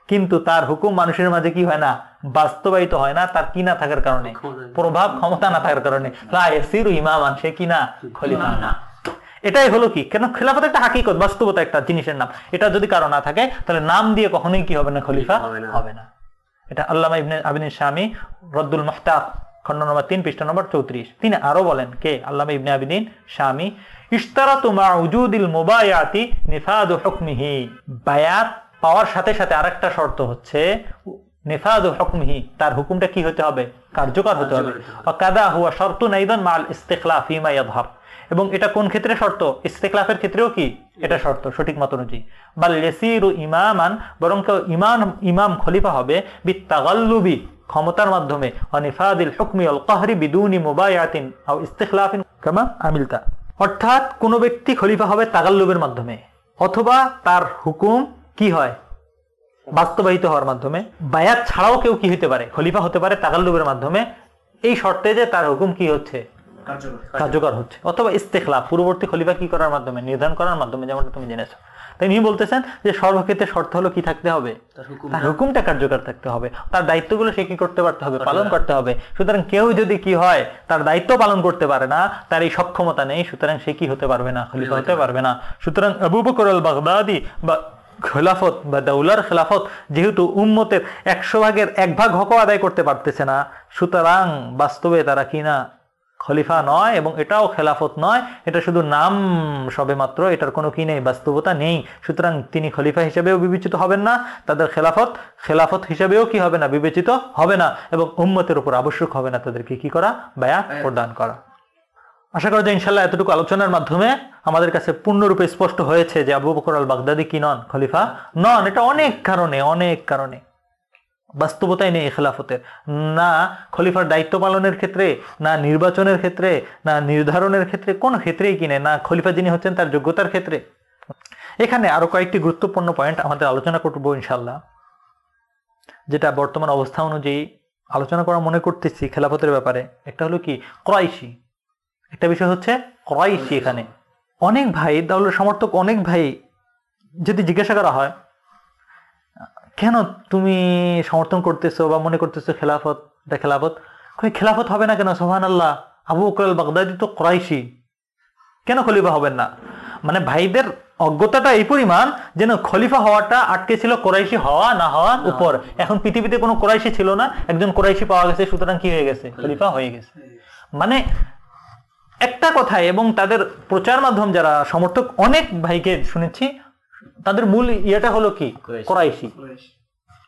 কিন্তু তার হুকুম মানুষের মাঝে কি হয় না? বাস্তবায়িত হয় না। তার কি না থাকার কারণে? প্রভাব ক্ষমতা না থাকার কারণে। ইমামান। সে কি না? খলিফা না। এটাই হলো কি? কেন? খেলাফত একটা হাকিকত বাস্তবতা একটা জিনিসের নাম। এটা যদি কারও না থাকে তাহলে নাম দিয়ে কখনোই কি হবে না খলিফা হবে না। এটা আল্লামা ইবনে আবিন স্বামী রদ্দুল মাহতাব খন্ড নম্বর তিন পৃষ্ঠা নম্বর চৌত্রিশ। তিনি আরও বলেন কে? আল্লামা ইবনে আবিদিন স্বামী ইশতারাতু মা উজুদিল মুবায়াতি নিফাদ হুকমিহি। বায়াত পাওয়ার সাথে সাথে আরেকটা শর্ত হচ্ছে নিফাদ হুকমিহি তার হুকুমটা কি হতে হবে? কার্যকর হতে হবে। কাদা হুয়া শর্ত নাইদান মাল ইস্তেখলাফ ইমা ইয়াদহার এবং এটা কোন ক্ষেত্রে শর্ত? ইস্তেকলাফের ক্ষেত্রেও কি? এটা শর্ত সঠিক মত অনুযায়ী। বা লেসিরু ইমামান বরং কেউ ইমান ইমাম খলিফা হবে বিত্তাগাল্লুবি ক্ষমতার মাধ্যমে অনিফাদিল হুকমি অল কাহরি বিদুনি মুবায়াতিন আও ইস্তেখলাফিন কামা আমিলতা। অর্থাৎ কোন ব্যক্তি খলিফা হবে তাগাল্লুবের মাধ্যমে অথবা তার হুকুম কি হয়? বাস্তবায়িত হওয়ার মাধ্যমে বায়াত ছাড়াও কেউ কি হতে পারে? খলিফা হতে পারে তাগাল্লুবের মাধ্যমে। এই শর্তে যে তার হুকুম কি হচ্ছে? কার্যকর হচ্ছে। অথবা ইস্তেখলা পূর্ববর্তী খলিফা কি করার মাধ্যমে নির্ধারণ করার মাধ্যমে যেমন তুমি জেনেছো। তাই তিনি বলতেছেন যে সর্বক্ষেত্রে শর্ত হলো কি থাকতে হবে? তার হুকুমটা কার্যকর থাকতে হবে। তার দায়িত্বগুলো সে কি করতে পারতে হবে? পালন করতে হবে। সুতরাং কেউ যদি কি হয় তার দায়িত্ব পালন করতে পারে না তার এই সক্ষমতা নেই সুতরাং সে কি হতে পারবে না? খলিফা হতে পারবে না। সুতরাং আবু বকর আল বাগদাদি বা খেলাফত বা দাউলার খেলাফত যেহেতু উম্মতের একশো ভাগের এক ভাগ হক আদায় করতে পারতেছে না সুতরাং বাস্তবে তারা কিনা খলিফা নয় এবং এটাও খেলাফত নয়। এটা শুধু নাম সবে মাত্র এটার কোনো কি নেই বাস্তবতা নেই। সুতরাং তিনি খলিফা হিসেবেও বিবেচিত হবেন না তাদের খেলাফত খেলাফত হিসেবেও কি হবে না বিবেচিত হবে না এবং উম্মতের উপর আবশ্যক হবে না তাদেরকে কি করা বায়া প্রদান করা। আশা করা যায় ইনশাল্লাহ এতটুকু আলোচনার মাধ্যমে আমাদের কাছে পূর্ণরূপে স্পষ্ট হয়েছে যে আবু বকর আল বাগদাদি কি নন খলিফা নন। এটা অনেক কারণে অনেক কারণে। বাস্তবতাই নেই খেলাফতের না খলিফার দায়িত্ব পালনের ক্ষেত্রে, না নির্বাচনের ক্ষেত্রে, না নির্ধারণের ক্ষেত্রে, কোনো ক্ষেত্রেই কিনে না খলিফা যিনি হচ্ছেন তার যোগ্যতার ক্ষেত্রে। এখানে আরও কয়েকটি গুরুত্বপূর্ণ পয়েন্ট আমাদের আলোচনা করব ইনশাল্লাহ যেটা বর্তমান অবস্থা অনুযায়ী আলোচনা করা মনে করতেছি খেলাফতের ব্যাপারে। একটা হলো কি ক্রয়সি একটা বিষয় হচ্ছে ক্রয়সি এখানে। অনেক ভাই দাউলের সমর্থক অনেক ভাই যদি জিজ্ঞাসা করা হয় কেন তুমি সমর্থন করতেছো বা মনে করতেছো খেলাফত এটা খেলাফত? খেলাফত হবে না কেন? সোহান আল্লাহ আবু বকর বাগদাদি তো ক্রাইশি। কেন খলিফা হবেন না? মানে ভাইদের অজ্ঞতাটা এই পরিমাণ যেন খলিফা হওয়াটা আটকে ছিল কোরাইশি হওয়া না হওয়ার উপর। এখন পৃথিবীতে কোনো কোরাইশি ছিল না একজন কোরাইশি পাওয়া গেছে সুতরাং কি হয়ে গেছে? খলিফা হয়ে গেছে। মানে একটা কথায় এবং তাদের প্রচার মাধ্যম যারা সমর্থক অনেক ভাইকে শুনেছি তাদের মূল ইয়েটা হলো কি? করাইশি।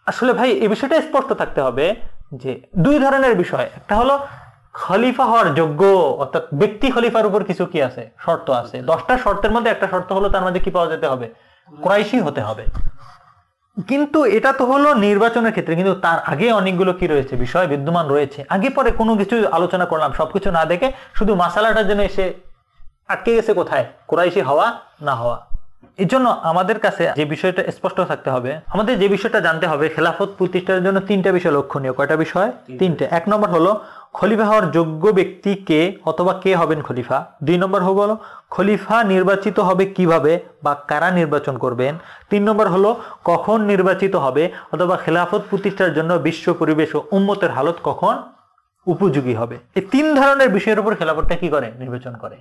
আসলে ভাই এই বিষয়টা স্পষ্ট থাকতে হবে যে দুই ধরনের বিষয়। একটা হলো খলিফা হওয়ার যোগ্য অর্থাৎ ব্যক্তি খলিফার উপর কিছু কি আছে? শর্ত আছে। দশটা শর্তের মধ্যে একটা শর্ত হলো তার মধ্যে কি পাওয়া যেতে হবে? ক্রাইশি। হতে হবে। কিন্তু এটা তো হলো নির্বাচনের ক্ষেত্রে। কিন্তু তার আগে অনেকগুলো কি রয়েছে? বিষয় বিদ্যমান রয়েছে। আগে পরে কোনো কিছু আলোচনা করলাম সবকিছু না দেখে শুধু মাসালাটার জন্য এসে আটকে গেছে কোথায়? কোরাইশি হওয়া না হওয়া। এই জন্য আমাদের কাছে যে বিষয়টা স্পষ্ট থাকতে হবে আমাদের যে বিষয়টা জানতে হবে খেলাফত প্রতিষ্ঠার জন্য তিনটা বিষয় লক্ষণীয়। কয়টা বিষয়? তিনটে। এক নম্বর হলো খলিফা হওয়ার যোগ্য ব্যক্তি কে অথবা কে হবেন খলিফা? দুই নম্বর হলো খলিফা নির্বাচিত হবে কীভাবে বা কারা নির্বাচন করবেন? তিন নম্বর হলো কখন নির্বাচিত হবে অথবা খেলাফত প্রতিষ্ঠার জন্য বিশ্ব পরিবেশ ও উম্মতের হালত কখন উপযোগী হবে? এই তিন ধরনের বিষয়ের উপর খেলাফতটা কি করে? নির্বাচন করে।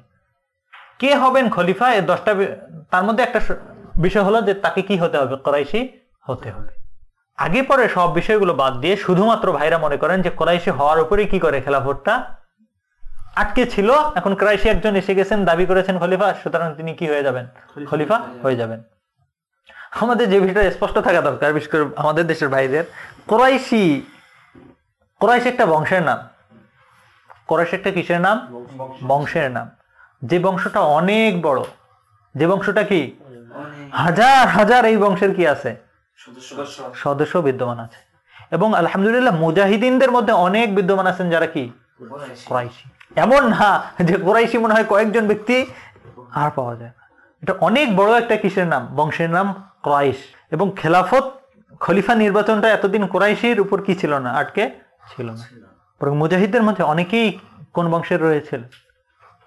কে হবেন খলিফা? এর দশটা তার মধ্যে একটা বিষয় হলো যে তাকে কি হতে হবে? করাইশি হতে হবে। আগে পরে সব বিষয়গুলো বাদ দিয়ে শুধুমাত্র ভাইরা মনে করেন যে কোরাইশি হওয়ার উপরে কি করে খেলাফতটা? আটকে ছিল এখন ক্রাইশি একজন এসে গেছেন দাবি করেছেন খলিফা সুতরাং তিনি কি হয়ে যাবেন? খলিফা হয়ে যাবেন। আমাদের যে বিষয়টা স্পষ্ট থাকা দরকার বিশেষ করে আমাদের দেশের ভাইদের কোরাইশি কোরাইশি একটা বংশের নাম। কোরাইশি একটা কিসের নাম? বংশের নাম। যে বংশটা অনেক বড় যে বংশটা কি? হাজার হাজার এই বংশের কি আছে? সদস্য বিদ্যমান আছে। এবং আলহামদুলিল্লাহ মুজাহিদিনদের মধ্যে অনেক বিদ্যমান আছেন যারা কি? কোরাইশি। এমন না যে কোরাইশি মনে হয় কয়েকজন ব্যক্তি আর পাওয়া যায় এটা অনেক বড় একটা কিসের নাম? বংশের নাম ক্রাইশ। এবং খেলাফত খলিফা নির্বাচনটা এতদিন কোরাইশির উপর কি ছিল না? আটকে ছিল না। বরং মুজাহিদদের মধ্যে অনেকেই কোন বংশের রয়েছিল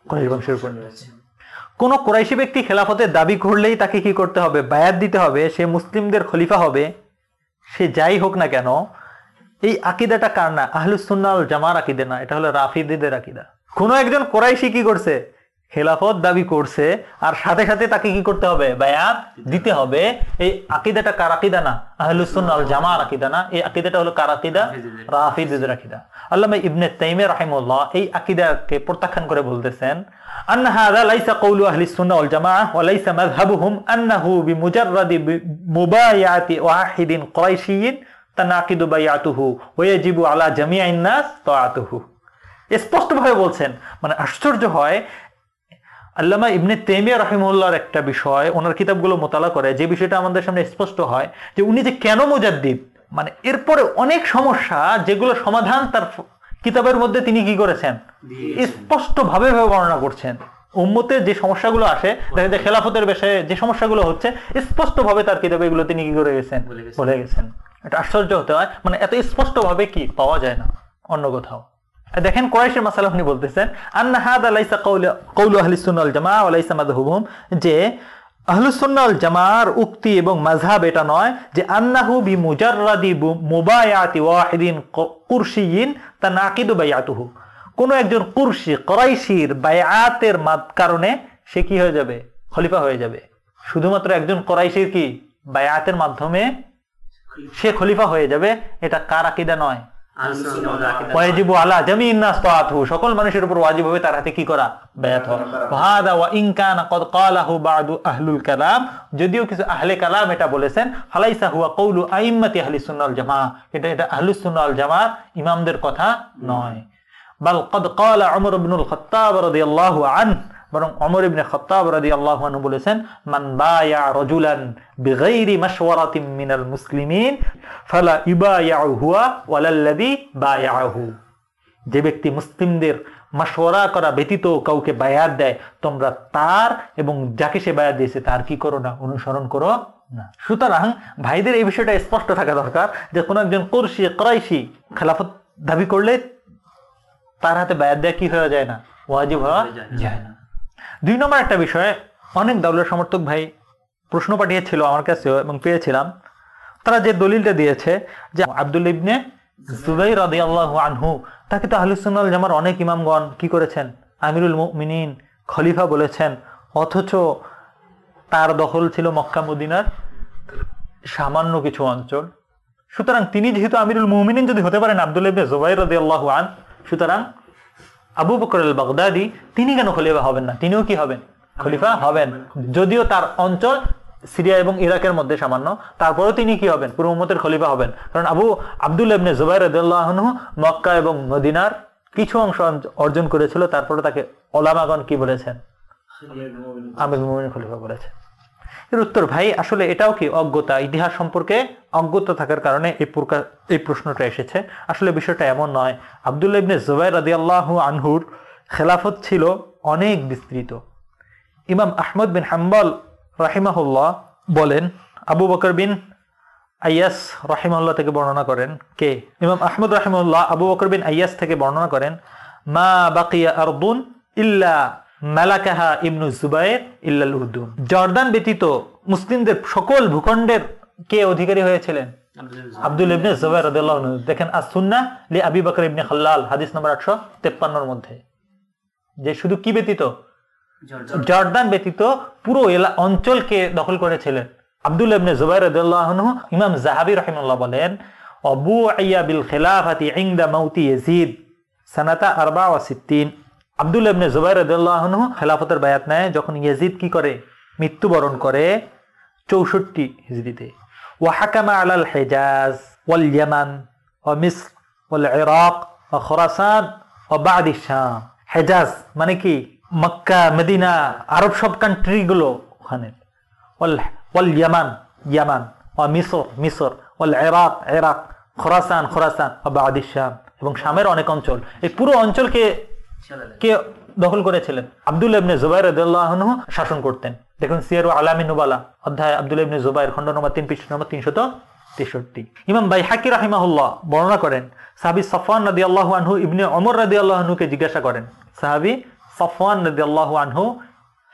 কোরাইশ বংশের কোন কোরাইশি ব্যক্তি খেলাফতের দাবি করলেই তাকে কি করতে হবে? বায়াত দিতে হবে? সে মুসলিমদের খলিফা হবে? সে যাই হোক না কেন, এই আকিদাটা কার না? আহলুসুন্নাল জামার আকিদে না, এটা হলো রাফিদিদের আকিদা। কোনো একজন কোরাইশি কি করছে? খেলাফত দাবি করছে, আর সাথে সাথে তাকে কি করতে হবে? বায়াত দিতে হবে। এই আকিদাটা কার আকিদা না? আহলুসুল জামার আকিদা না? এই আকিদাটা হলো কার আকিদা? রাফিজের আকিদা। আল্লাহ ইবনে তাইমে রাহিমুল্লাহ এই আকিদাকে প্রত্যাখ্যান করে বলতেছেন বলছেন মানে আশ্চর্য হয় আল্লামা ইবনে তেমিয়া রহিমুল্লাহর একটা বিষয় ওনার কিতাবগুলো মোতালা করে যে বিষয়টা আমাদের সামনে স্পষ্ট হয় যে উনি যে কেন মুজাদ্দিদ? মানে এরপরে অনেক সমস্যা যেগুলো সমাধান তার কিতাবের মধ্যে তিনি কি করেছেন? স্পষ্ট ভাবে ভাবে বর্ণনা করছেন। উম্মতের যে সমস্যাগুলো আসে দেখা যায় খেলাফতের বিষয়ে যে সমস্যাগুলো হচ্ছে স্পষ্ট ভাবে তার কিতাবে এগুলো তিনি কি করে গেছেন? বলে গেছেন। এটা আশ্চর্য হতে হয়। মানে এত স্পষ্ট ভাবে কি পাওয়া যায় না অন্য কোথাও। দেখেন কোরাইশের মাসালা উনি বলতেছেন, আন্না হাদা লাইসা কওলা, কওলু আহলিস সুন্নাহ ওয়াল জামাআহ ওয়া যে আহলুস সুন্নাহ ওয়াল জামার উক্তি এবং মাযহাব এটা নয় যে আন্নাহু বি মুজাররাদি মুবায়াতি ওয়াহিদিন কুরশিয়িন তানাকিদু বাইআতুহু কোন একজন কুরশি, কোরাইশির বায়াতের মাদ- কারণে সে কি হয়ে যাবে? খলিফা হয়ে যাবে। শুধুমাত্র একজন কোরাইশির কি? বায়াতের মাধ্যমে সে খলিফা হয়ে যাবে, এটা কার আকিদা নয়? ওয়াজিবু আলা জামিন নাস তাআতুহু সকল মানুষের উপর ওয়াজিব হবে তার হাতে কি করা? বায়াত হওয়া হাদা ওয়া ইন কানা কদ ক্বালাহু বাদু আহলুল কালাম। যদিও কিছু আহলে কালাম এটা বলেছেন হুয়া কওলু আইম্মাতি আহলি এটা এটা আহলুস ইমামদের কথা নয়। বাল কদ ক্বালা উমর ইবনুল খাত্তাব রাদিয়াল্লাহু আন বরং অমর ইবনে খাত্তাব রাদিয়াল্লাহু আনহু বলেছেন, মান বায়া রাজুলান বিগাইরি মাশওয়ারাতিন মিনাল মুসলিমিন, ফালা ইবায়াউ হুয়া ওয়ালাল্লাযী বায়াহু। যে ব্যক্তি মুসলিমদের মাশওয়ারা করা ব্যতীত কাউকে বায়াত দেয়, তোমরা তার এবং যাকে সে বায়াত দিয়েছে তার কি করো না, অনুসরণ করো না। সুতরাং ভাইদের এই বিষয়টা স্পষ্ট থাকা দরকার যে কোনো একজন কুরশি, ক্রাইশি খেলাফত দাবি করলে তার হাতে বায়াত দেওয়া কি হয়ে যায় না? ওয়াজিব হওয়া যায় না। দুই নম্বর একটা বিষয় অনেক দলের সমর্থক ভাই প্রশ্ন পাঠিয়েছিল আমার কাছেও এবং পেয়েছিলাম। তারা যে দলিলটা দিয়েছে যে আব্দুল ইবনে জুবাই রাদিয়াল্লাহু আনহু, তাকে তো আহলুসুন্নাল জামার অনেক ইমামগণ কি করেছেন? আমিরুল মুমিনিন খলিফা বলেছেন, অথচ তার দখল ছিল মক্কা মদিনার সামান্য কিছু অঞ্চল। সুতরাং তিনি যেহেতু আমিরুল মুমিনিন যদি হতে পারেন আব্দুল ইবনে জুবাই আল্লাহ আন, সুতরাং আবু বকর বাগদাদি তিনি কেন খলিফা হবেন না? তিনিও কি হবেন? খলিফা হবেন। যদিও তার অঞ্চল সিরিয়া এবং ইরাকের মধ্যে সামান্য, তারপরেও তিনি কি হবেন? পুরো উম্মতের খলিফা হবেন। কারণ আবু আবদুল ইবনে জুবাইর রাদিয়াল্লাহু মক্কা এবং মদিনার কিছু অংশ অর্জন করেছিল, তারপরে তাকে ওলামাগণ কি বলেছেন? আমির মুমিন খলিফা বলেছেন। এর উত্তর, ভাই, আসলে এটাও কি অজ্ঞতা? ইতিহাস সম্পর্কে অজ্ঞতা থাকার কারণে এই প্রকার এই প্রশ্নটা এসেছে। আসলে বিষয়টা এমন নয়। আবদুল্লাহ ইবনে জুবাইর আল্লাহ আনহুর খেলাফত ছিল অনেক বিস্তৃত। ইমাম আহমদ বিন হাম্বল রাহিমাহুল্লাহ বলেন, আবু বকর বিন আইয়াস রাহিমাহুল্লাহ থেকে বর্ণনা করেন, কে? ইমাম আহমদ রাহিমাহুল্লাহ আবু বকর বিন আইয়াস থেকে বর্ণনা করেন, মা বাকিয়া আরদুন ইল্লা মালাকাহা ইবনু জুবাইর ইল্লাল উদ্দুন জর্দান ব্যতীত মুসলিমদের সকল ভূখণ্ডের কে অধিকারী হয়েছিলেন? আব্দুল ইবনে জুবাইর রাদিয়াল্লাহু আনহু। দেখেন আস সুন্নাহ লি আবি বকর ইবনে খাল্লাল হাদিস নম্বর 853 এর মধ্যে। যে শুধু কি ব্যতীত? জর্দান। ব্যতীত পুরো এলা অঞ্চলকে দখল করেছিলেন। আব্দুল ইবনে জুবাইর রাদিয়াল্লাহু আনহু ইমাম জাহাবি রাহিমাহুল্লাহ বলেন আবু আইয়া বিল খিলাফাতি ইনদা মাউতি ইয়াজিদ সানাতা 64 আব্দুল ইবনে জুবাইর রাদিয়াল্লাহু আনহু খেলাফতের বায়াত নেয় যখন ইয়াজিদ কি করে? মৃত্যুবরণ করে 64 হিজরিতে ওয়া হাকামা আলাল হিজাজ ওয়াল ইয়ামান ওয়া মিসর ওয়াল ইরাক ওয়া খুরাসান ওয়া বাদি শাম। হেজাজ মানে কি? মক্কা, মদিনা, আরব সব কান্ট্রি গুলো ওখানে। ওয়াল ওয়াল ইয়ামান ইয়ামান ওয়া মিসর মিসর, ওয়াল ইরাক ইরাক, খোরাসান খোরাসান ওয়া বাদি শাম এবং শামের অনেক অঞ্চল। এই পুরো অঞ্চলকে কে দখল করেছিলেন? আব্দুল ইবনে জুবাইর রাদিয়াল্লাহু শাসন করতেন। দেখুন সিয়ার আলামী নুবালা, অধ্যায় আব্দুল ইবনে জুবাইর খন্ড নম্বর তিন, পৃষ্ঠ নম্বর তিনশত তেষট্টি। ইমাম বাই হাকি রাহিমাহুল্লাহ বর্ণনা করেন, সাহাবি সফওয়ান রাদিয়াল্লাহু আনহু ইবনে অমর রাদি আল্লাহ আনহুকে জিজ্ঞাসা করেন, সাহাবি সফওয়ান রাদিয়াল্লাহু আনহু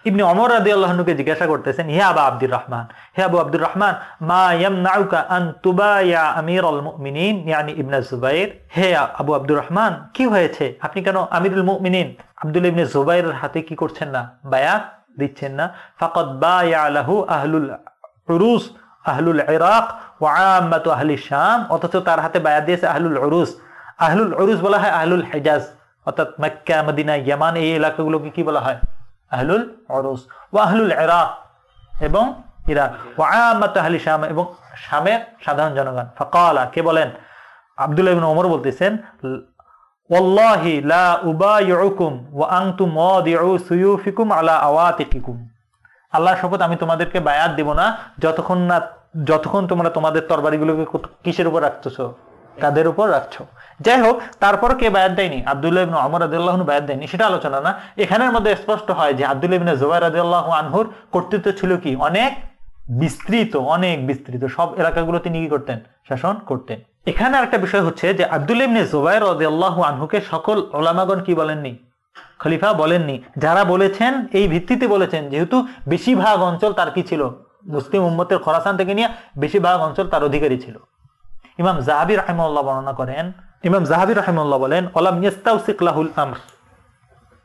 ইবনে অমর রাদি আল্লাহনুকে জিজ্ঞাসা করতেছেন, হে আবা আব্দুর রহমান, হে আবু আব্দুর রহমান, মা ইয়ামনাউকা আন তুবায়া আমিরুল মুমিনিন? ইবনে জুবাইর, হে আবু আব্দুর রহমান, কি হয়েছে? আপনি কেন আমিরুল মুমিনিন? আব্দুল ইবনে জুবাইরের হাতে কি করছেন না? বায়াত দিচ্ছেন না। ফাকাদ বায়া লাহু আহলুল উরুস, আহলুল ইরাক ওয়া আম্মাতু আহলি শাম। অথচ তার হাতে বায়াত দিয়েছে আহলুল উরুস। আহলুল উরুস বলা হয় আহলুল হেজাজ, অর্থাৎ মক্কা, মদিনা, ইয়ামান, এই এলাকাগুলোকে কি বলা হয়? আহলুল অরুস ও আহলুল এরাক এবং ইরাক। ও আমাত আহলি শাম এবং শামের সাধারণ জনগণ। ফকালা, কে বলেন? আব্দুল্লাহ ইবনে ওমর বলতেছেন, ওয়াল্লাহি লা উবাইউকুম ওয়া আনতুম মাদিউ সুয়ুফিকুম আলা আওয়াতিকিকুম। আল্লাহর শপথ আমি তোমাদেরকে বায়াত দেব না, যতক্ষণ না যতক্ষণ তোমরা তোমাদের তরবারিগুলোকে কিসের উপর রাখতেছো? কাদের উপর রাখছো? যাই হোক তারপর কে বায়াত দেয়নি? আব্দুল্লাহ ইবনে আমর রাদিয়াল্লাহু আনহু বায়াত দেয়নি। সেটা আলোচনা না। এখানের মধ্যে স্পষ্ট হয় যে আব্দুল্লাহ ইবনে জুবাইর রাদিয়াল্লাহু আনহুর কর্তৃত্ব ছিল কি? অনেক বিস্তৃত অনেক বিস্তৃত। সব এলাকাগুলো তিনি কি করতেন? শাসন করতেন। এখানে একটা বিষয় হচ্ছে যে আব্দুল্লাহ ইবনে জুবাইর রাদিয়াল্লাহু আনহুকে সকল ওলামাগণ কি বলেননি? খলিফা বলেননি। যারা বলেছেন, এই ভিত্তিতে বলেছেন, যেহেতু বেশিরভাগ অঞ্চল তার কি ছিল? মুসলিম উম্মতের খরাসান থেকে নিয়ে বেশিরভাগ অঞ্চল তার অধিকারী ছিল। ইমাম জাহাবি রাহিমুল্লাহ বর্ণনা করেন ইমাম জাহাবি রাহিমুল্লাহ বলেন অলাম ওলাম ইস্তাউসিকলাহুল আমর।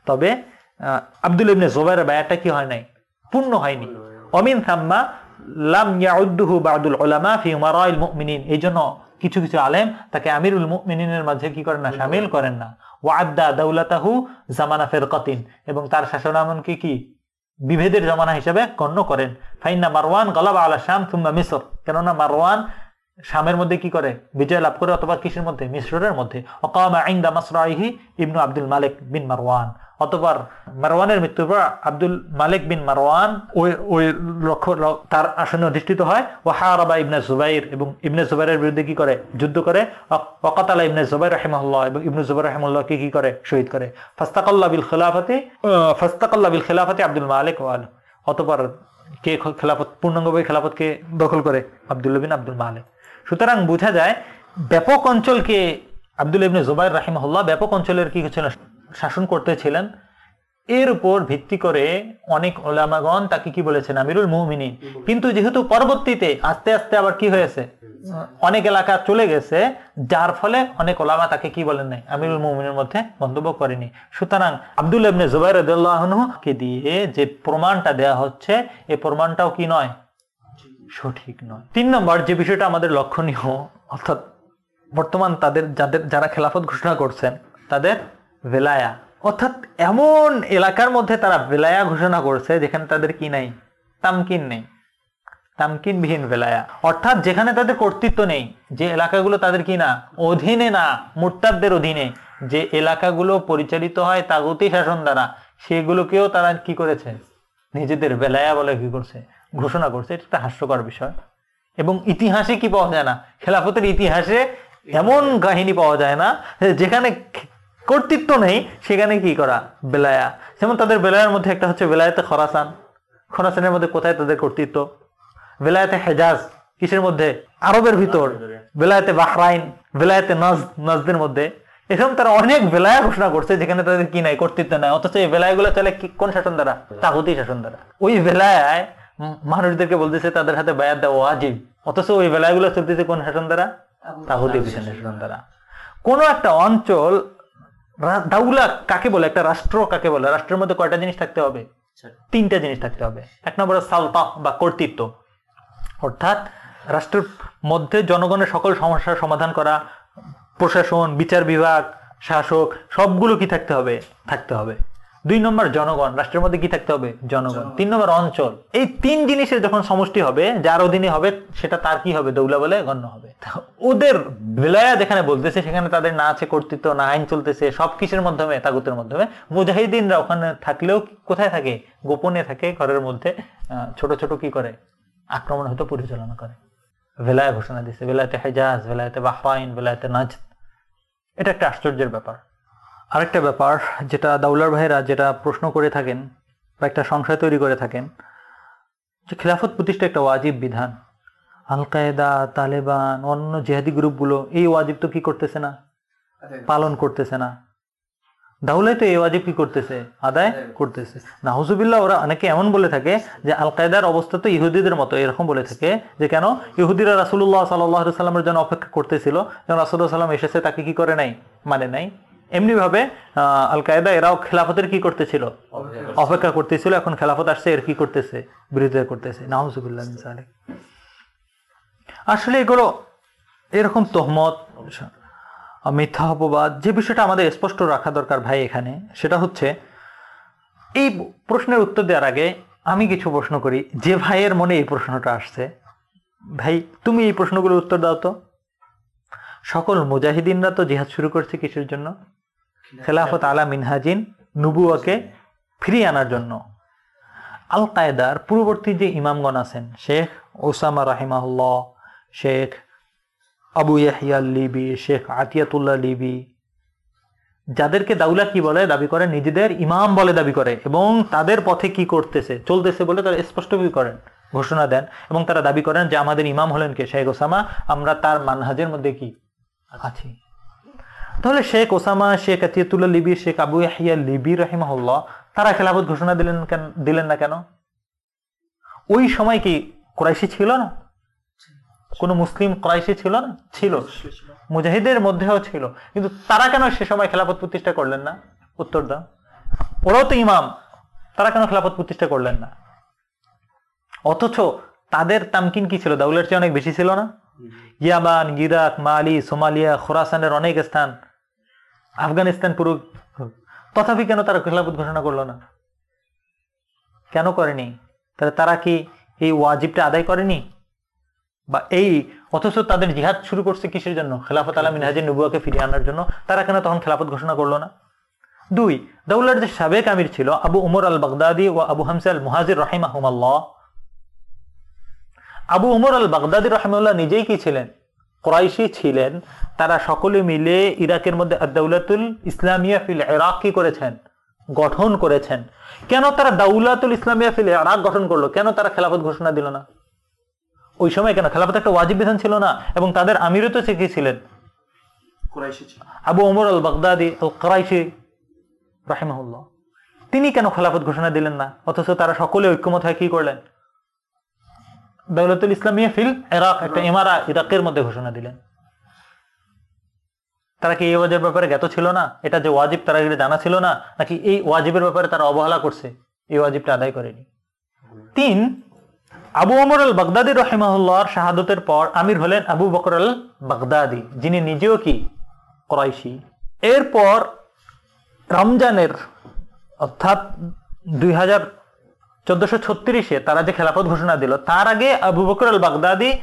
তবে আব্দুল ইবনে জোবাইর বায়াটা কি হয় নাই? পূর্ণ হয়নি। অমিন থাম্মা লাম ইয়াউদ্দুহু বাদুল উলামা ফি উমারাইল মুমিনিন। এই জন্য কিছু কিছু আলেম তাকে আমিরুল মুমিনিনের মাঝে কি করেন না শামিল করেন না। ওয়াদ্দা দাউলাতাহু জামানা ফেরকাতিন। এবং তার শাসনামনকে কি বিভেদের জমানা হিসেবে গণ্য করেন। ফাইন্না মারওয়ান গলাবা আলা শাম থুম্বা মিসর। কেননা মারওয়ান শামের মধ্যে কি করে? বিজয় লাভ করে অথবা কিসের মধ্যে? মিশ্রের মধ্যে। মাসরাইহি ইবনু আব্দুল মালিক বিন মারওয়ান। অতবার মারওয়ানের মৃত্যুর পর আব্দুল মালিক বিন মারওয়ান ওই ওই লক্ষ্য তার আসনে অধিষ্ঠিত হয়। ও হারাবা ইবনে জুবাইর এবং ইবনে জুবাইরের বিরুদ্ধে কি করে? যুদ্ধ করে। ওকাতালা ইবনে জুবাইর রাহিমাহুল্লাহ এবং ইবনে জুবাইর রাহিমাহুল্লাহকে কি করে? শহীদ করে। ফাস্তাকাল্লা বিল খেলাফতে ফাস্তাকাল্লা বিল খেলাফতে আব্দুল মালিক ওয়াল অতবার কে খেলাফত, পূর্ণাঙ্গভাবে খেলাফতকে দখল করে? আব্দুল্লাহ বিন আব্দুল মালিক। সুতরাং বোঝা যায় ব্যাপক অঞ্চলকে আব্দুল ইবনে জুবাইর রাহিমহল্লা ব্যাপক অঞ্চলের কি ছিলেন শাসন করতেছিলেন। এর উপর ভিত্তি করে অনেক ওলামাগণ তাকে কি বলেছেন? আমিরুল মুমিনিন। কিন্তু যেহেতু পরবর্তীতে আস্তে আস্তে আবার কি হয়েছে? অনেক এলাকা চলে গেছে, যার ফলে অনেক ওলামা তাকে কি বলেন নাই? আমিরুল মুমিনের মধ্যে মন্তব্য করেনি। সুতরাং আব্দুল ইবনে জুবাইর কে দিয়ে যে প্রমাণটা দেয়া হচ্ছে এই প্রমাণটাও কি নয়? সঠিক নয়। তিন নম্বর, যে বিষয়টা আমাদের লক্ষণীয়, অর্থাৎ বর্তমান তাদের, যাদের, যারা খেলাফত ঘোষণা করছেন, তাদের ভেলায়া। অর্থাৎ এমন এলাকার মধ্যে তারা বেলায়া ঘোষণা করছে যেখানে তাদের কি নাই? তামকিন নেই। তামকিনবিহীন বেলায়া অর্থাৎ যেখানে তাদের কর্তৃত্ব নেই, যে এলাকাগুলো তাদের কি না? অধীনে না, মুরতাদদের অধীনে। যে এলাকাগুলো পরিচালিত হয় তাগতি শাসন দ্বারা, সেগুলোকেও তারা কি করেছে? নিজেদের বেলায়া বলে কি করছে? ঘোষণা করছে, এটা একটা হাস্যকর বিষয়। এবং ইতিহাসে কি পাওয়া যায় না? খেলাফতের ইতিহাসে এমন কাহিনী পাওয়া যায় না যেখানে কর্তৃত্ব নেই, সেখানে কি করা? বেলায়া। যেমন তাদের বেলায়ের মধ্যে একটা হচ্ছে বেলায়েতে খরাসান। খরাসানের মধ্যে কোথায় তাদের কর্তৃত্ব? বেলায়েতে হেজাজ, কিসের মধ্যে? আরবের ভিতর। বেলায়েতে বাহরাইন, বেলায়েতে নজ নজদের মধ্যে। এরকম তারা অনেক বেলায়া ঘোষণা করছে যেখানে তাদের কি নাই, কর্তৃত্ব নাই। অথচ এই বেলায়গুলো কি কোন শাসন দ্বারা? তাহুতি শাসন দ্বারা। ওই বেলায় মানুষদেরকে বলতেছে তাদের হাতে বায়াত দেওয়া ওয়াজিব। অথচ ওই বেলাগুলো চলতেছে কোন শাসন দ্বারা? তাহুতি বিধানের শাসন দ্বারা। কোন একটা অঞ্চল দাউলা কাকে বলে? একটা রাষ্ট্র কাকে বলে? রাষ্ট্রের মধ্যে কয়টা জিনিস থাকতে হবে? তিনটা জিনিস থাকতে হবে। এক নম্বর সালতা বা কর্তৃত্ব। অর্থাৎ রাষ্ট্রের মধ্যে জনগণের সকল সমস্যার সমাধান করা প্রশাসন বিচার বিভাগ শাসক সবগুলো কি থাকতে হবে? থাকতে হবে। দুই নম্বর জনগণ রাষ্ট্রের মধ্যে কি থাকতে হবে? জনগণ। তিন নম্বর অঞ্চল। এই তিন জিনিসের যখন সমষ্টি হবে যার অধীনে হবে সেটা তার কি হবে? দৌলা বলে গণ্য হবে। ওদের বেলায়া যেখানে বলতেছে সেখানে তাদের না আছে কর্তৃত্ব না আইন চলতেছে সব কিছুর মাধ্যমে তাগুতের মাধ্যমে। মুজাহিদিনরা ওখানে থাকলেও কোথায় থাকে? গোপনে থাকে ঘরের মধ্যে। আহ, ছোট ছোট কি করে? আক্রমণ হয়তো পরিচালনা করে। ভেলায় ঘোষণা দিছে ভেলায়তে হেজাজ ভেলায়তে বাহরাইন ভেলায়তে নাজ এটা একটা আশ্চর্যের ব্যাপার। আরেকটা ব্যাপার যেটা দাউলার ভাইরা যেটা প্রশ্ন করে থাকেন বা একটা সংশয় তৈরি করে থাকেন যে খিলাফত প্রতিষ্ঠা একটা ওয়াজিব বিধান। আল কায়দা তালেবান অন্য জেহাদি গ্রুপগুলো এই ওয়াজিব তো কি করতেছে না? পালন করতেছে না। দাউলাই তো এই ওয়াজিব কি করতেছে? আদায় করতেছে। নাহুজুবিল্লাহ ওরা অনেকে এমন বলে থাকে যে আল কায়দার অবস্থা তো ইহুদিদের মতো এরকম বলে থাকে যে কেন? ইহুদিরা রাসুল্লাহ সাল্লাহ সাল্লামের জন্য অপেক্ষা করতেছিল যখন রাসুল্লাহ সাল্লাম এসেছে তাকে কি করে নাই? মানে নাই। এমনি ভাবে আহ, আল কায়দা এরাও খেলাফতের কি করতেছিল? অপেক্ষা করতেছিল এখন খেলাফত আসছে এর কি করতেছে? বিরোধিতা করতেছে। নাহুজুবিল্লাহ মিন আসলে এগুলো এরকম তহমত মিথ্যা অপবাদ যে বিষয়টা আমাদের স্পষ্ট রাখা দরকার ভাই এখানে সেটা হচ্ছে এই প্রশ্নের উত্তর দেওয়ার আগে আমি কিছু প্রশ্ন করি। যে ভাইয়ের মনে এই প্রশ্নটা আসছে ভাই তুমি এই প্রশ্নগুলোর উত্তর দাও তো। সকল মুজাহিদিনরা তো জিহাদ শুরু করছে কিসের জন্য? খেলাফত আলা মিনহাজিন নুবুয়াকে ফিরিয়ে আনার জন্য। আল কায়দার পূর্ববর্তী যে ইমামগণ আছেন, শেখ ওসামা রাহিমাহুল্লাহ, শেখ আবু ইয়াহিয়া লিবি শেখ আতিয়াতুল্লাহ লিবি, যাদেরকে দাউলা কি বলে? দাবি করে নিজেদের ইমাম বলে দাবি করে এবং তাদের পথে কি করতেছে, চলতেছে বলে তারা স্পষ্ট কি করেন, ঘোষণা দেন এবং তারা দাবি করেন যে আমাদের ইমাম হলেন কে? শেখ ওসামা, আমরা তার মানহাজের মধ্যে কি আছি? তাহলে Sheikh Osama Sheikh Atiyatullah Libi Sheikh Abu Yahya Libi রহিমাহুল্লাহ তারা খেলাফত ঘোষণা দিলেন কেন দিলেন না কেন? ওই সময় কি কোরাইশি ছিল না? কোনো মুসলিম ক্রাইশি ছিল না? ছিল। মুজাহিদের মধ্যেও ছিল। কিন্তু তারা কেন সে সময় খেলাফত প্রতিষ্ঠা করলেন না? উত্তর দাও। ওরাও তো ইমাম। তারা কেন খেলাফত প্রতিষ্ঠা করলেন না? অথচ তাদের তামকিন কি ছিল? দাউলের চেয়ে অনেক বেশি ছিল না? ইয়ামান ইরাক মালি সোমালিয়া খোরাসানের অনেক স্থান আফগানিস্তান পুরো তথাপি কেন তারা খেলাফত ঘোষণা করল না? কেন করেনি? তাহলে তারা কি এই ওয়াজিবটা আদায় করেনি? বা এই অথচ তাদের জিহাদ শুরু করছে কিসের জন্য? খেলাফত আলা মিনহাজির নবুয়াকে ফিরিয়ে আনার জন্য। তারা কেন তখন খেলাফত ঘোষণা করল না? দুই দাউলার যে সাবেক আমির ছিল, আবু উমর আল বাগদাদি ও আবু হামসা আল মুহাজির রাহিমাহুমাল্লাহ। আবু উমর আল বাগদাদি রহমাল্লাহ নিজেই কি ছিলেন? কোরাইশি ছিলেন তারা সকলে মিলে ইরাকের মধ্যে আদাউলাতুল ইসলামিয়া ফিল ইরাক কি করেছেন গঠন করেছেন। কেন তারা দাউলাতুল ইসলামিয়া ফিল ইরাক গঠন করল? কেন তারা খেলাফত ঘোষণা দিল না? ওই সময় কেন? খেলাফত একটা ওয়াজিব বিধান ছিল না এবং তাদের আমিরও তো কি ছিলেন? আবু ওমর আল বাগদাদি আল করাইশি রাহিমাহুল্লাহ। তিনি কেন খেলাফত ঘোষণা দিলেন না? অথচ তারা সকলে ঐক্যমত হয় কি করলেন? দৌলতুল ইসলামিয়া ফিল ইরাক একটা ইমারা ইরাকের মধ্যে ঘোষণা দিলেন। তারা কি এই ওয়াজিবের ব্যাপারে জ্ঞাত ছিল না? এটা যে ওয়াজিব তারা এটা জানা ছিল না? নাকি এই ওয়াজিবের ব্যাপারে তারা অবহেলা করছে? এই ওয়াজিবটা আদায় করেনি। তিন আবু ওমর আল বাগদাদি রহিমাহুল্লাহর শাহাদতের পর আমির হলেন আবু বকর আল বাগদাদি যিনি নিজেও কি? করাইশি। এরপর রমজানের অর্থাৎ দুই হাজার চোদ্দশো ছত্রিশে তারা যে খেলাফত ঘোষণা দিল, তার আগে আবু বকর আল বাগদাদি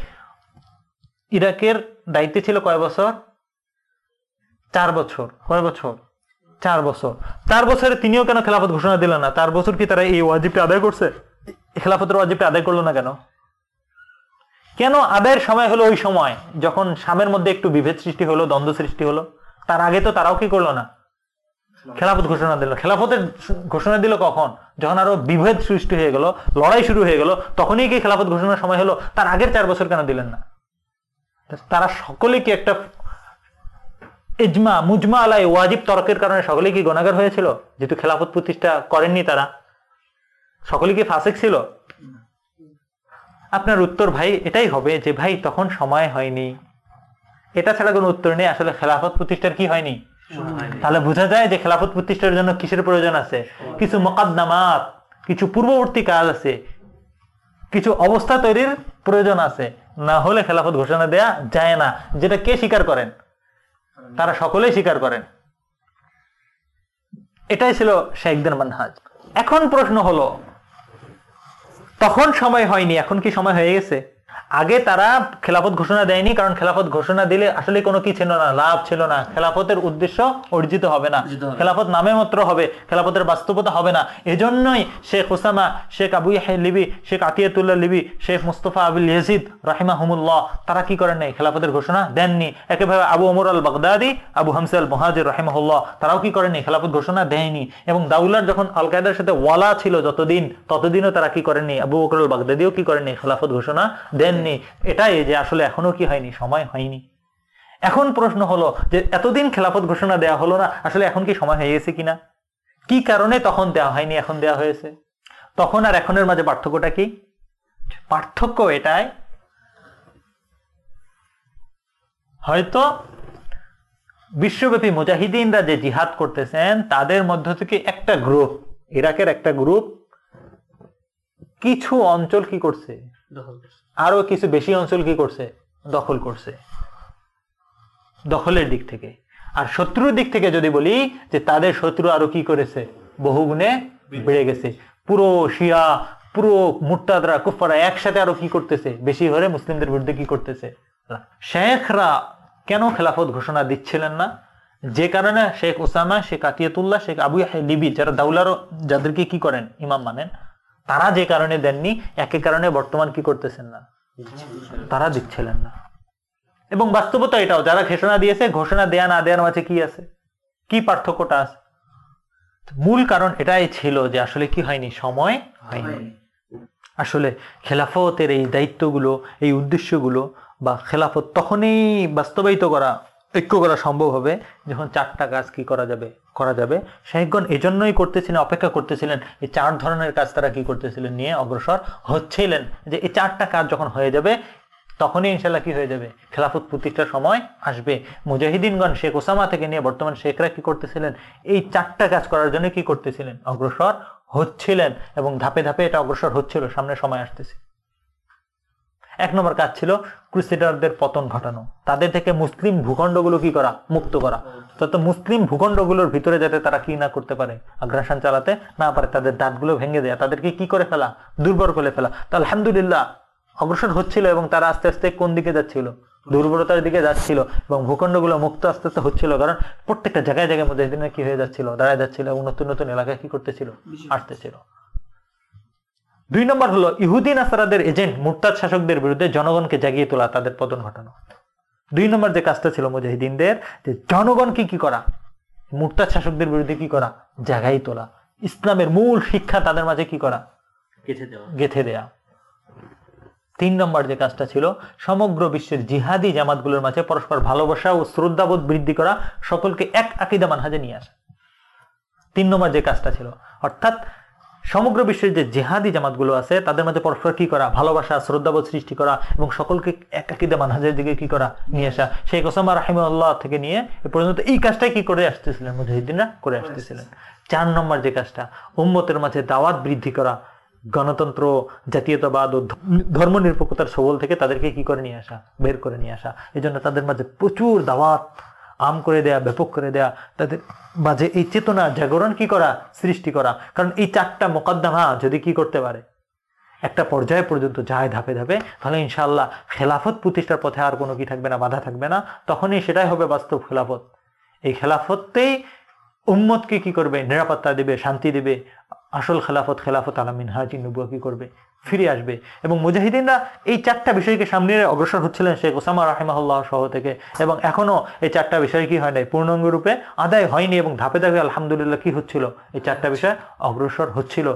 ইরাকের দায়িত্বে ছিল কয় বছর? চার বছর। কয় বছর? চার বছর। চার বছরে তিনিও কেন খেলাফত ঘোষণা দিল না? চার বছর কি তারা এই ওয়াজিবটা আদায় করছে? খেলাফতের ওয়াজিবটা আদায় করল না কেন? কেন আদায়ের সময় হলো ওই সময়, যখন স্বামের মধ্যে একটু বিভেদ সৃষ্টি হলো, দ্বন্দ্ব সৃষ্টি হলো? তার আগে তো তারাও কি করল না? খেলাফত ঘোষণা দিল। খেলাফতের ঘোষণা দিল কখন? যখন আরও বিভেদ সৃষ্টি হয়ে গেল, লড়াই শুরু হয়ে গেল, তখনই কি খেলাফত ঘোষণার সময় হলো? তার আগের চার বছর কেন দিলেন না? তারা সকলে কি একটা ইজমা, মুজমা আলাই ওয়াজিব তর্কের কারণে সকলেই কি গণাগার হয়েছিল? যেহেতু খেলাফত প্রতিষ্ঠা করেননি তারা। সকলে কি ফাসেক ছিল? আপনার উত্তর ভাই, এটাই হবে যে ভাই, তখন সময় হয়নি। এটা ছাড়া কোনো উত্তর নেই। আসলে খেলাফত প্রতিষ্ঠার কি হয়নি? তাহলে বোঝা যায় যে খেলাফত প্রতিষ্ঠার জন্য কিসের প্রয়োজন আছে? কিছু মকাদ্দামাত কিছু পূর্ববর্তী কাজ আছে। কিছু অবস্থা তৈরির প্রয়োজন আছে। না হলে খেলাফত ঘোষণা দেয়া যায় না যেটা কে স্বীকার করেন? তারা সকলেই স্বীকার করেন। এটাই ছিল শেখদের মানহাজ। এখন প্রশ্ন হলো তখন সময় হয়নি এখন কি সময় হয়ে গেছে? আগে তারা খেলাফত ঘোষণা দেয়নি কারণ খেলাফত ঘোষণা দিলে আসলে কোনো কি ছিল না লাভ ছিল না। খেলাফতের উদ্দেশ্য অর্জিত হবে না। খেলাফত নামে মাত্র হবে খেলাফতের বাস্তবতা হবে না। এজন্যই Sheikh Osama Sheikh Abu Libi Sheikh Atiyatullah Libi Sheikh Mustafa Abul Yazid রাহিমাহুমুল্লাহ তারা কি করেন নাই? খেলাফতের ঘোষণা দেননি। একেভাবে আবু ওমর আল বাগদাদি আবু হামসা আল মহাজির রাহিমাহুল্লাহ তারাও কি করেননি খেলাফত ঘোষণা দেয়নি। এবং দাউলার যখন আল কায়দার সাথে ওয়ালা ছিল যতদিন ততদিনও তারা কি করেননি আবু বকর আল বাগদাদিও কি করেননি খেলাফত ঘোষণা দেননি এটাই যে আসলে এখনও কি হয়নি, সময় হয়নি। এখন প্রশ্ন হলো যে এতদিন খেলাফত ঘোষণা দেওয়া হলো না, আসলে এখন কি সময় হয়ে গেছে কিনা? কি কারণে তখন দেওয়া হয়নি, এখন দেওয়া হয়েছে? তখন আর এখনের মাঝে পার্থক্যটা কি? পার্থক্য এটাই, হয়তো বিশ্বব্যাপী মুজাহিদিনরা যে জিহাদ করতেছেন, তাদের মধ্য থেকে একটা গ্রুপ ইরাকের একটা গ্রুপ কিছু অঞ্চল কি করছে। আরও কিছু বেশি অঞ্চল কি করছে? দখল করছে। দখলের দিক থেকে। আর শত্রুর দিক থেকে যদি বলি, যে তাদের শত্রু আরও কি করেছে? বহুগুণে বেড়ে গেছে। পুরো শিয়া, পুরো মুরতাদরা কুফারা একসাথে আরও কি করতেছে? বেশি হলে মুসলিমদের বিরুদ্ধে কি করতেছে? শেখরা কেন খেলাফত ঘোষণা দিচ্ছিলেন না? যে কারণে Sheikh Osama, Sheikh Atiyatullah, Sheikh Abu Libi, যারা দাউলারও, যাদেরকে কি করেন? ইমাম মানেন। তারা যে কারণে দেননি, একই কারণে বর্তমান কি করতেছেন না? তারা দিচ্ছিলেন না। এবং বাস্তবতা এটাও, যারা ঘোষণা দিয়েছে, ঘোষণা দেয়া না দেওয়ার মাঝে কি আছে? কি পার্থক্যটা আছে? মূল কারণ এটাই ছিল যে আসলে কি হয়নি? সময় হয়নি। আসলে খেলাফতের এই দায়িত্বগুলো, এই উদ্দেশ্যগুলো বা খেলাফত তখনই বাস্তবায়িত করা ঐক্য করা সম্ভব হবে যখন চারটা কাজ কি করা যাবে করা যাবে। শাহিকগণ এজন্যই করতেছিলেন, অপেক্ষা করতেছিলেন এই চার ধরনের কাজ তারা কি করতেছিলেন নিয়ে অগ্রসর হচ্ছিলেন। যে এই চারটা কাজ যখন হয়ে যাবে, তখনই ইনশাল্লাহ কি হয়ে যাবে? খেলাফত প্রতিষ্ঠার সময় আসবে। মুজাহিদিনগণ শেখ ওসামা থেকে নিয়ে বর্তমান শেখরা কি করতেছিলেন? এই চারটা কাজ করার জন্য কি করতেছিলেন? অগ্রসর হচ্ছিলেন এবং ধাপে ধাপে এটা অগ্রসর হচ্ছিল, সামনে সময় আসতেছে। এক নম্বর কাজ ছিল ক্রুসেডারদের পতন ঘটানো। তাদের থেকে মুসলিম ভূখণ্ডগুলো কি করা? মুক্ত করা। তত মুসলিম ভূখণ্ডগুলোর ভিতরে যাতে তারা কি না করতে পারে আগ্রাসন চালাতে না পারে তাদের দাঁতগুলো ভেঙে দেয়া তাদেরকে কি করে ফেলা? দুর্বল করে ফেলা। তো আলহামদুলিল্লাহ অগ্রসর হচ্ছিল এবং তারা আস্তে আস্তে কোন দিকে যাচ্ছিল? দুর্বলতার দিকে যাচ্ছিল এবং ভূখণ্ডগুলো মুক্ত আস্তে আস্তে হচ্ছিল কারণ প্রত্যেকটা জায়গায় জায়গায় মধ্যে কি হয়ে যাচ্ছিল দাঁড়ায় যাচ্ছিল এবং নতুন নতুন এলাকায় কি করতেছিল? আসতেছিল দুই নম্বর হলো ইহুদি নাসারাদের এজেন্ট মুরতাদ শাসকদের বিরুদ্ধে জনগণকে জাগিয়ে তোলা তাদের পতন ঘটানো। দুই নম্বর যে কাজটা ছিল মুজাহিদিনদের যে জনগণকে কি করা? মুরতাদ শাসকদের বিরুদ্ধে কি করা? জাগাই তোলা। ইসলামের মূল শিক্ষা তাদের মাঝে কি করা? গেথে দেয়া। তিন নম্বর যে কাজটা ছিল সমগ্র বিশ্বের জিহাদি জামাতগুলোর মাঝে পরস্পর ভালোবাসা ও শ্রদ্ধাবোধ বৃদ্ধি করা সকলকে এক আকিদা মানহাজে নিয়ে আসা। তিন নম্বর যে কাজটা ছিল অর্থাৎ সমগ্র বিশ্বের যে জেহাদি জামাতগুলো আছে তাদের মধ্যে পরস্পর কি করা? ভালোবাসা শ্রদ্ধাবোধ সৃষ্টি করা এবং সকলকে এক আকিদা মানহাজের দিকে কি করা নিয়ে আসা? শেখ ওসামা রাহিমুল্লাহ থেকে নিয়ে এ পর্যন্ত এই কাজটাই কি করে আসতেছিলেন? মুজাহিদিনরা করে আসতেছিলেন। চার নম্বর যে কাজটা উম্মতের মাঝে দাওয়াত বৃদ্ধি করা গণতন্ত্র জাতীয়তাবাদ ও ধর্ম নিরপেক্ষতার সবল থেকে তাদেরকে কি করে নিয়ে আসা? বের করে নিয়ে আসা। এই জন্য তাদের মাঝে প্রচুর দাওয়াত আম করে দেয়া, ব্যাপক করে দেয়া, তাদের মাঝে এই চেতনা জাগরণ কি করা? সৃষ্টি করা। কারণ এই চারটা মোকদ্দমা যদি কি করতে পারে? একটা পর্যায় পর্যন্ত যায় ধাপে ধাপে, তাহলে ইনশাল্লাহ খেলাফত প্রতিষ্ঠার পথে আর কোনো কি থাকবে না, বাধা থাকবে না। তখনই সেটাই হবে বাস্তব খেলাফত। এই খেলাফততেই উম্মতকে কি করবে? নিরাপত্তা দিবে, শান্তি দিবে। আসল খেলাফত খেলাফত আলামিন হাজি নবুয়া কি করবে? ফিরে আসবে। এবং মুজাহিদিনরা এই চারটা বিষয়কে সামনে অগ্রসর হচ্ছিলেন শেখ ওসামা রাহিমাহুল্লাহ সহ থেকে। এবং এখনও এই চারটা বিষয় কি হয় নাই? পূর্ণাঙ্গ রূপে আদায় হয়নি এবং ধাপে ধাপে আলহামদুলিল্লাহ কি হচ্ছিল? এই চারটা বিষয় অগ্রসর হচ্ছিল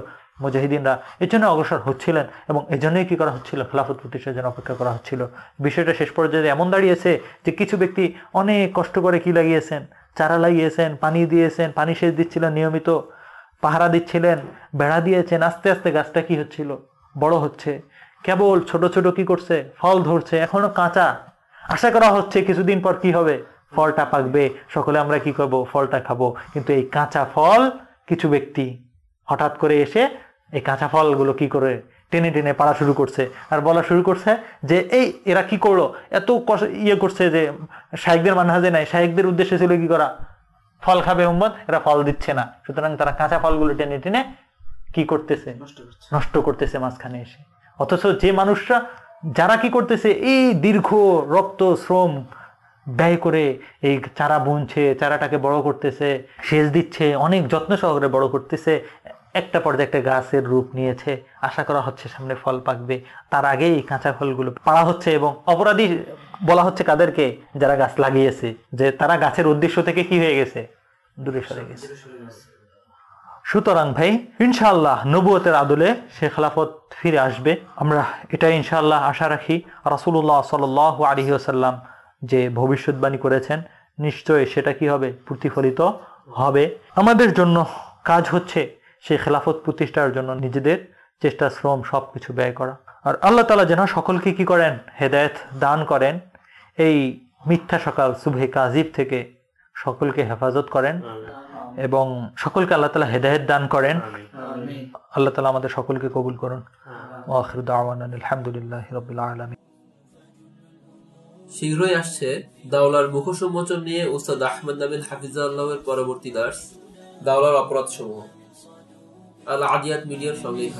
মুজাহিদিনরা। এর জন্য অগ্রসর হচ্ছিলেন এবং এজন্যই কি করা হচ্ছিল? খেলাফত প্রতিষ্ঠার জন্য অপেক্ষা করা হচ্ছিল। বিষয়টা শেষ পর্যায়ে এমন দাঁড়িয়েছে যে কিছু ব্যক্তি অনেক কষ্ট করে কি লাগিয়েছেন? চারা লাগিয়েছেন, পানি দিয়েছেন, পানি সেচ দিচ্ছিলেন নিয়মিত, পাহারা দিচ্ছিলেন, বেড়া দিয়েছেন, আস্তে আস্তে গাছটা কি হচ্ছিল? বড় হচ্ছে। কেবল ছোট ছোট কি করছে? ফল ধরছে, এখনও কাঁচা। আশা করা হচ্ছে কিছুদিন পর কি হবে? ফলটা পাকবে। সকলে আমরা কি করব? ফলটা খাব। কিন্তু এই কাঁচা ফল কিছু ব্যক্তি হঠাৎ করে এসে এই কাঁচা ফলগুলো কি করে টেনে টেনে পাড়া শুরু করছে। আর বলা শুরু করছে যে, এই, এরা কি করল? এত ইয়ে করছে যে শাহেকদের মানহাজে নাই। শাহেকদের উদ্দেশ্যে ছিল কি করা? ফল খাবে উম্মত, এরা ফল দিচ্ছে না। সুতরাং তারা কাঁচা ফলগুলো টেনে টেনে কি করতেছে? নষ্ট করতেছে মাঝখানে এসে। অথচ যে মানুষরা যারা কি করতেছে এই দীর্ঘ রক্ত শ্রম ব্যয় করে এই চারা বুনছে চারাটাকে বড় করতেছে সেচ দিচ্ছে অনেক যত্ন সহকারে বড় করতেছে একটা পর্যায়ে একটা গাছের রূপ নিয়েছে। আশা করা হচ্ছে সামনে ফল পাকবে। তার আগে এই কাঁচা ফলগুলো পাড়া হচ্ছে এবং অপরাধী বলা হচ্ছে কাদেরকে যারা গাছ লাগিয়েছে যে তারা গাছের উদ্দেশ্য থেকে কি হয়ে গেছে। দূরে সরে গেছে। সুতরাং ভাই, ইনশাআল্লাহ নবুয়তের আদলে সে খেলাফত ফিরে আসবে। আমরা এটা ইনশাআল্লাহ আশা রাখি রাসুল্লাহ সাল আলী আসাল্লাম যে ভবিষ্যৎবাণী করেছেন নিশ্চয় সেটা কি হবে? প্রতিফলিত হবে। আমাদের জন্য কাজ হচ্ছে সেই খেলাফত প্রতিষ্ঠার জন্য নিজেদের চেষ্টা, শ্রম সব কিছু ব্যয় করা। আর আল্লাহ তালা যেন সকলকে কি করেন? হেদায়ত দান করেন। এই মিথ্যা সকাল সুবহে কাজিব থেকে সকলকে হেফাজত করেন। এবং সকলকে আল্লাহ তালা হেদায়ত দান করেন। আল্লাহ তালা আমাদের সকলকে কবুল করুন। আলহামদুলিল্লাহ রবিল আলমী শীঘ্রই আসছে দাওলার মুখোশ উন্মোচন নিয়ে উস্তাদ আহমেদ নাবিল হাফিজাল্লাহের পরবর্তী দাস দাওলার অপরাধ সমূহ আল আদিয়াত মিডিয়ার সঙ্গেই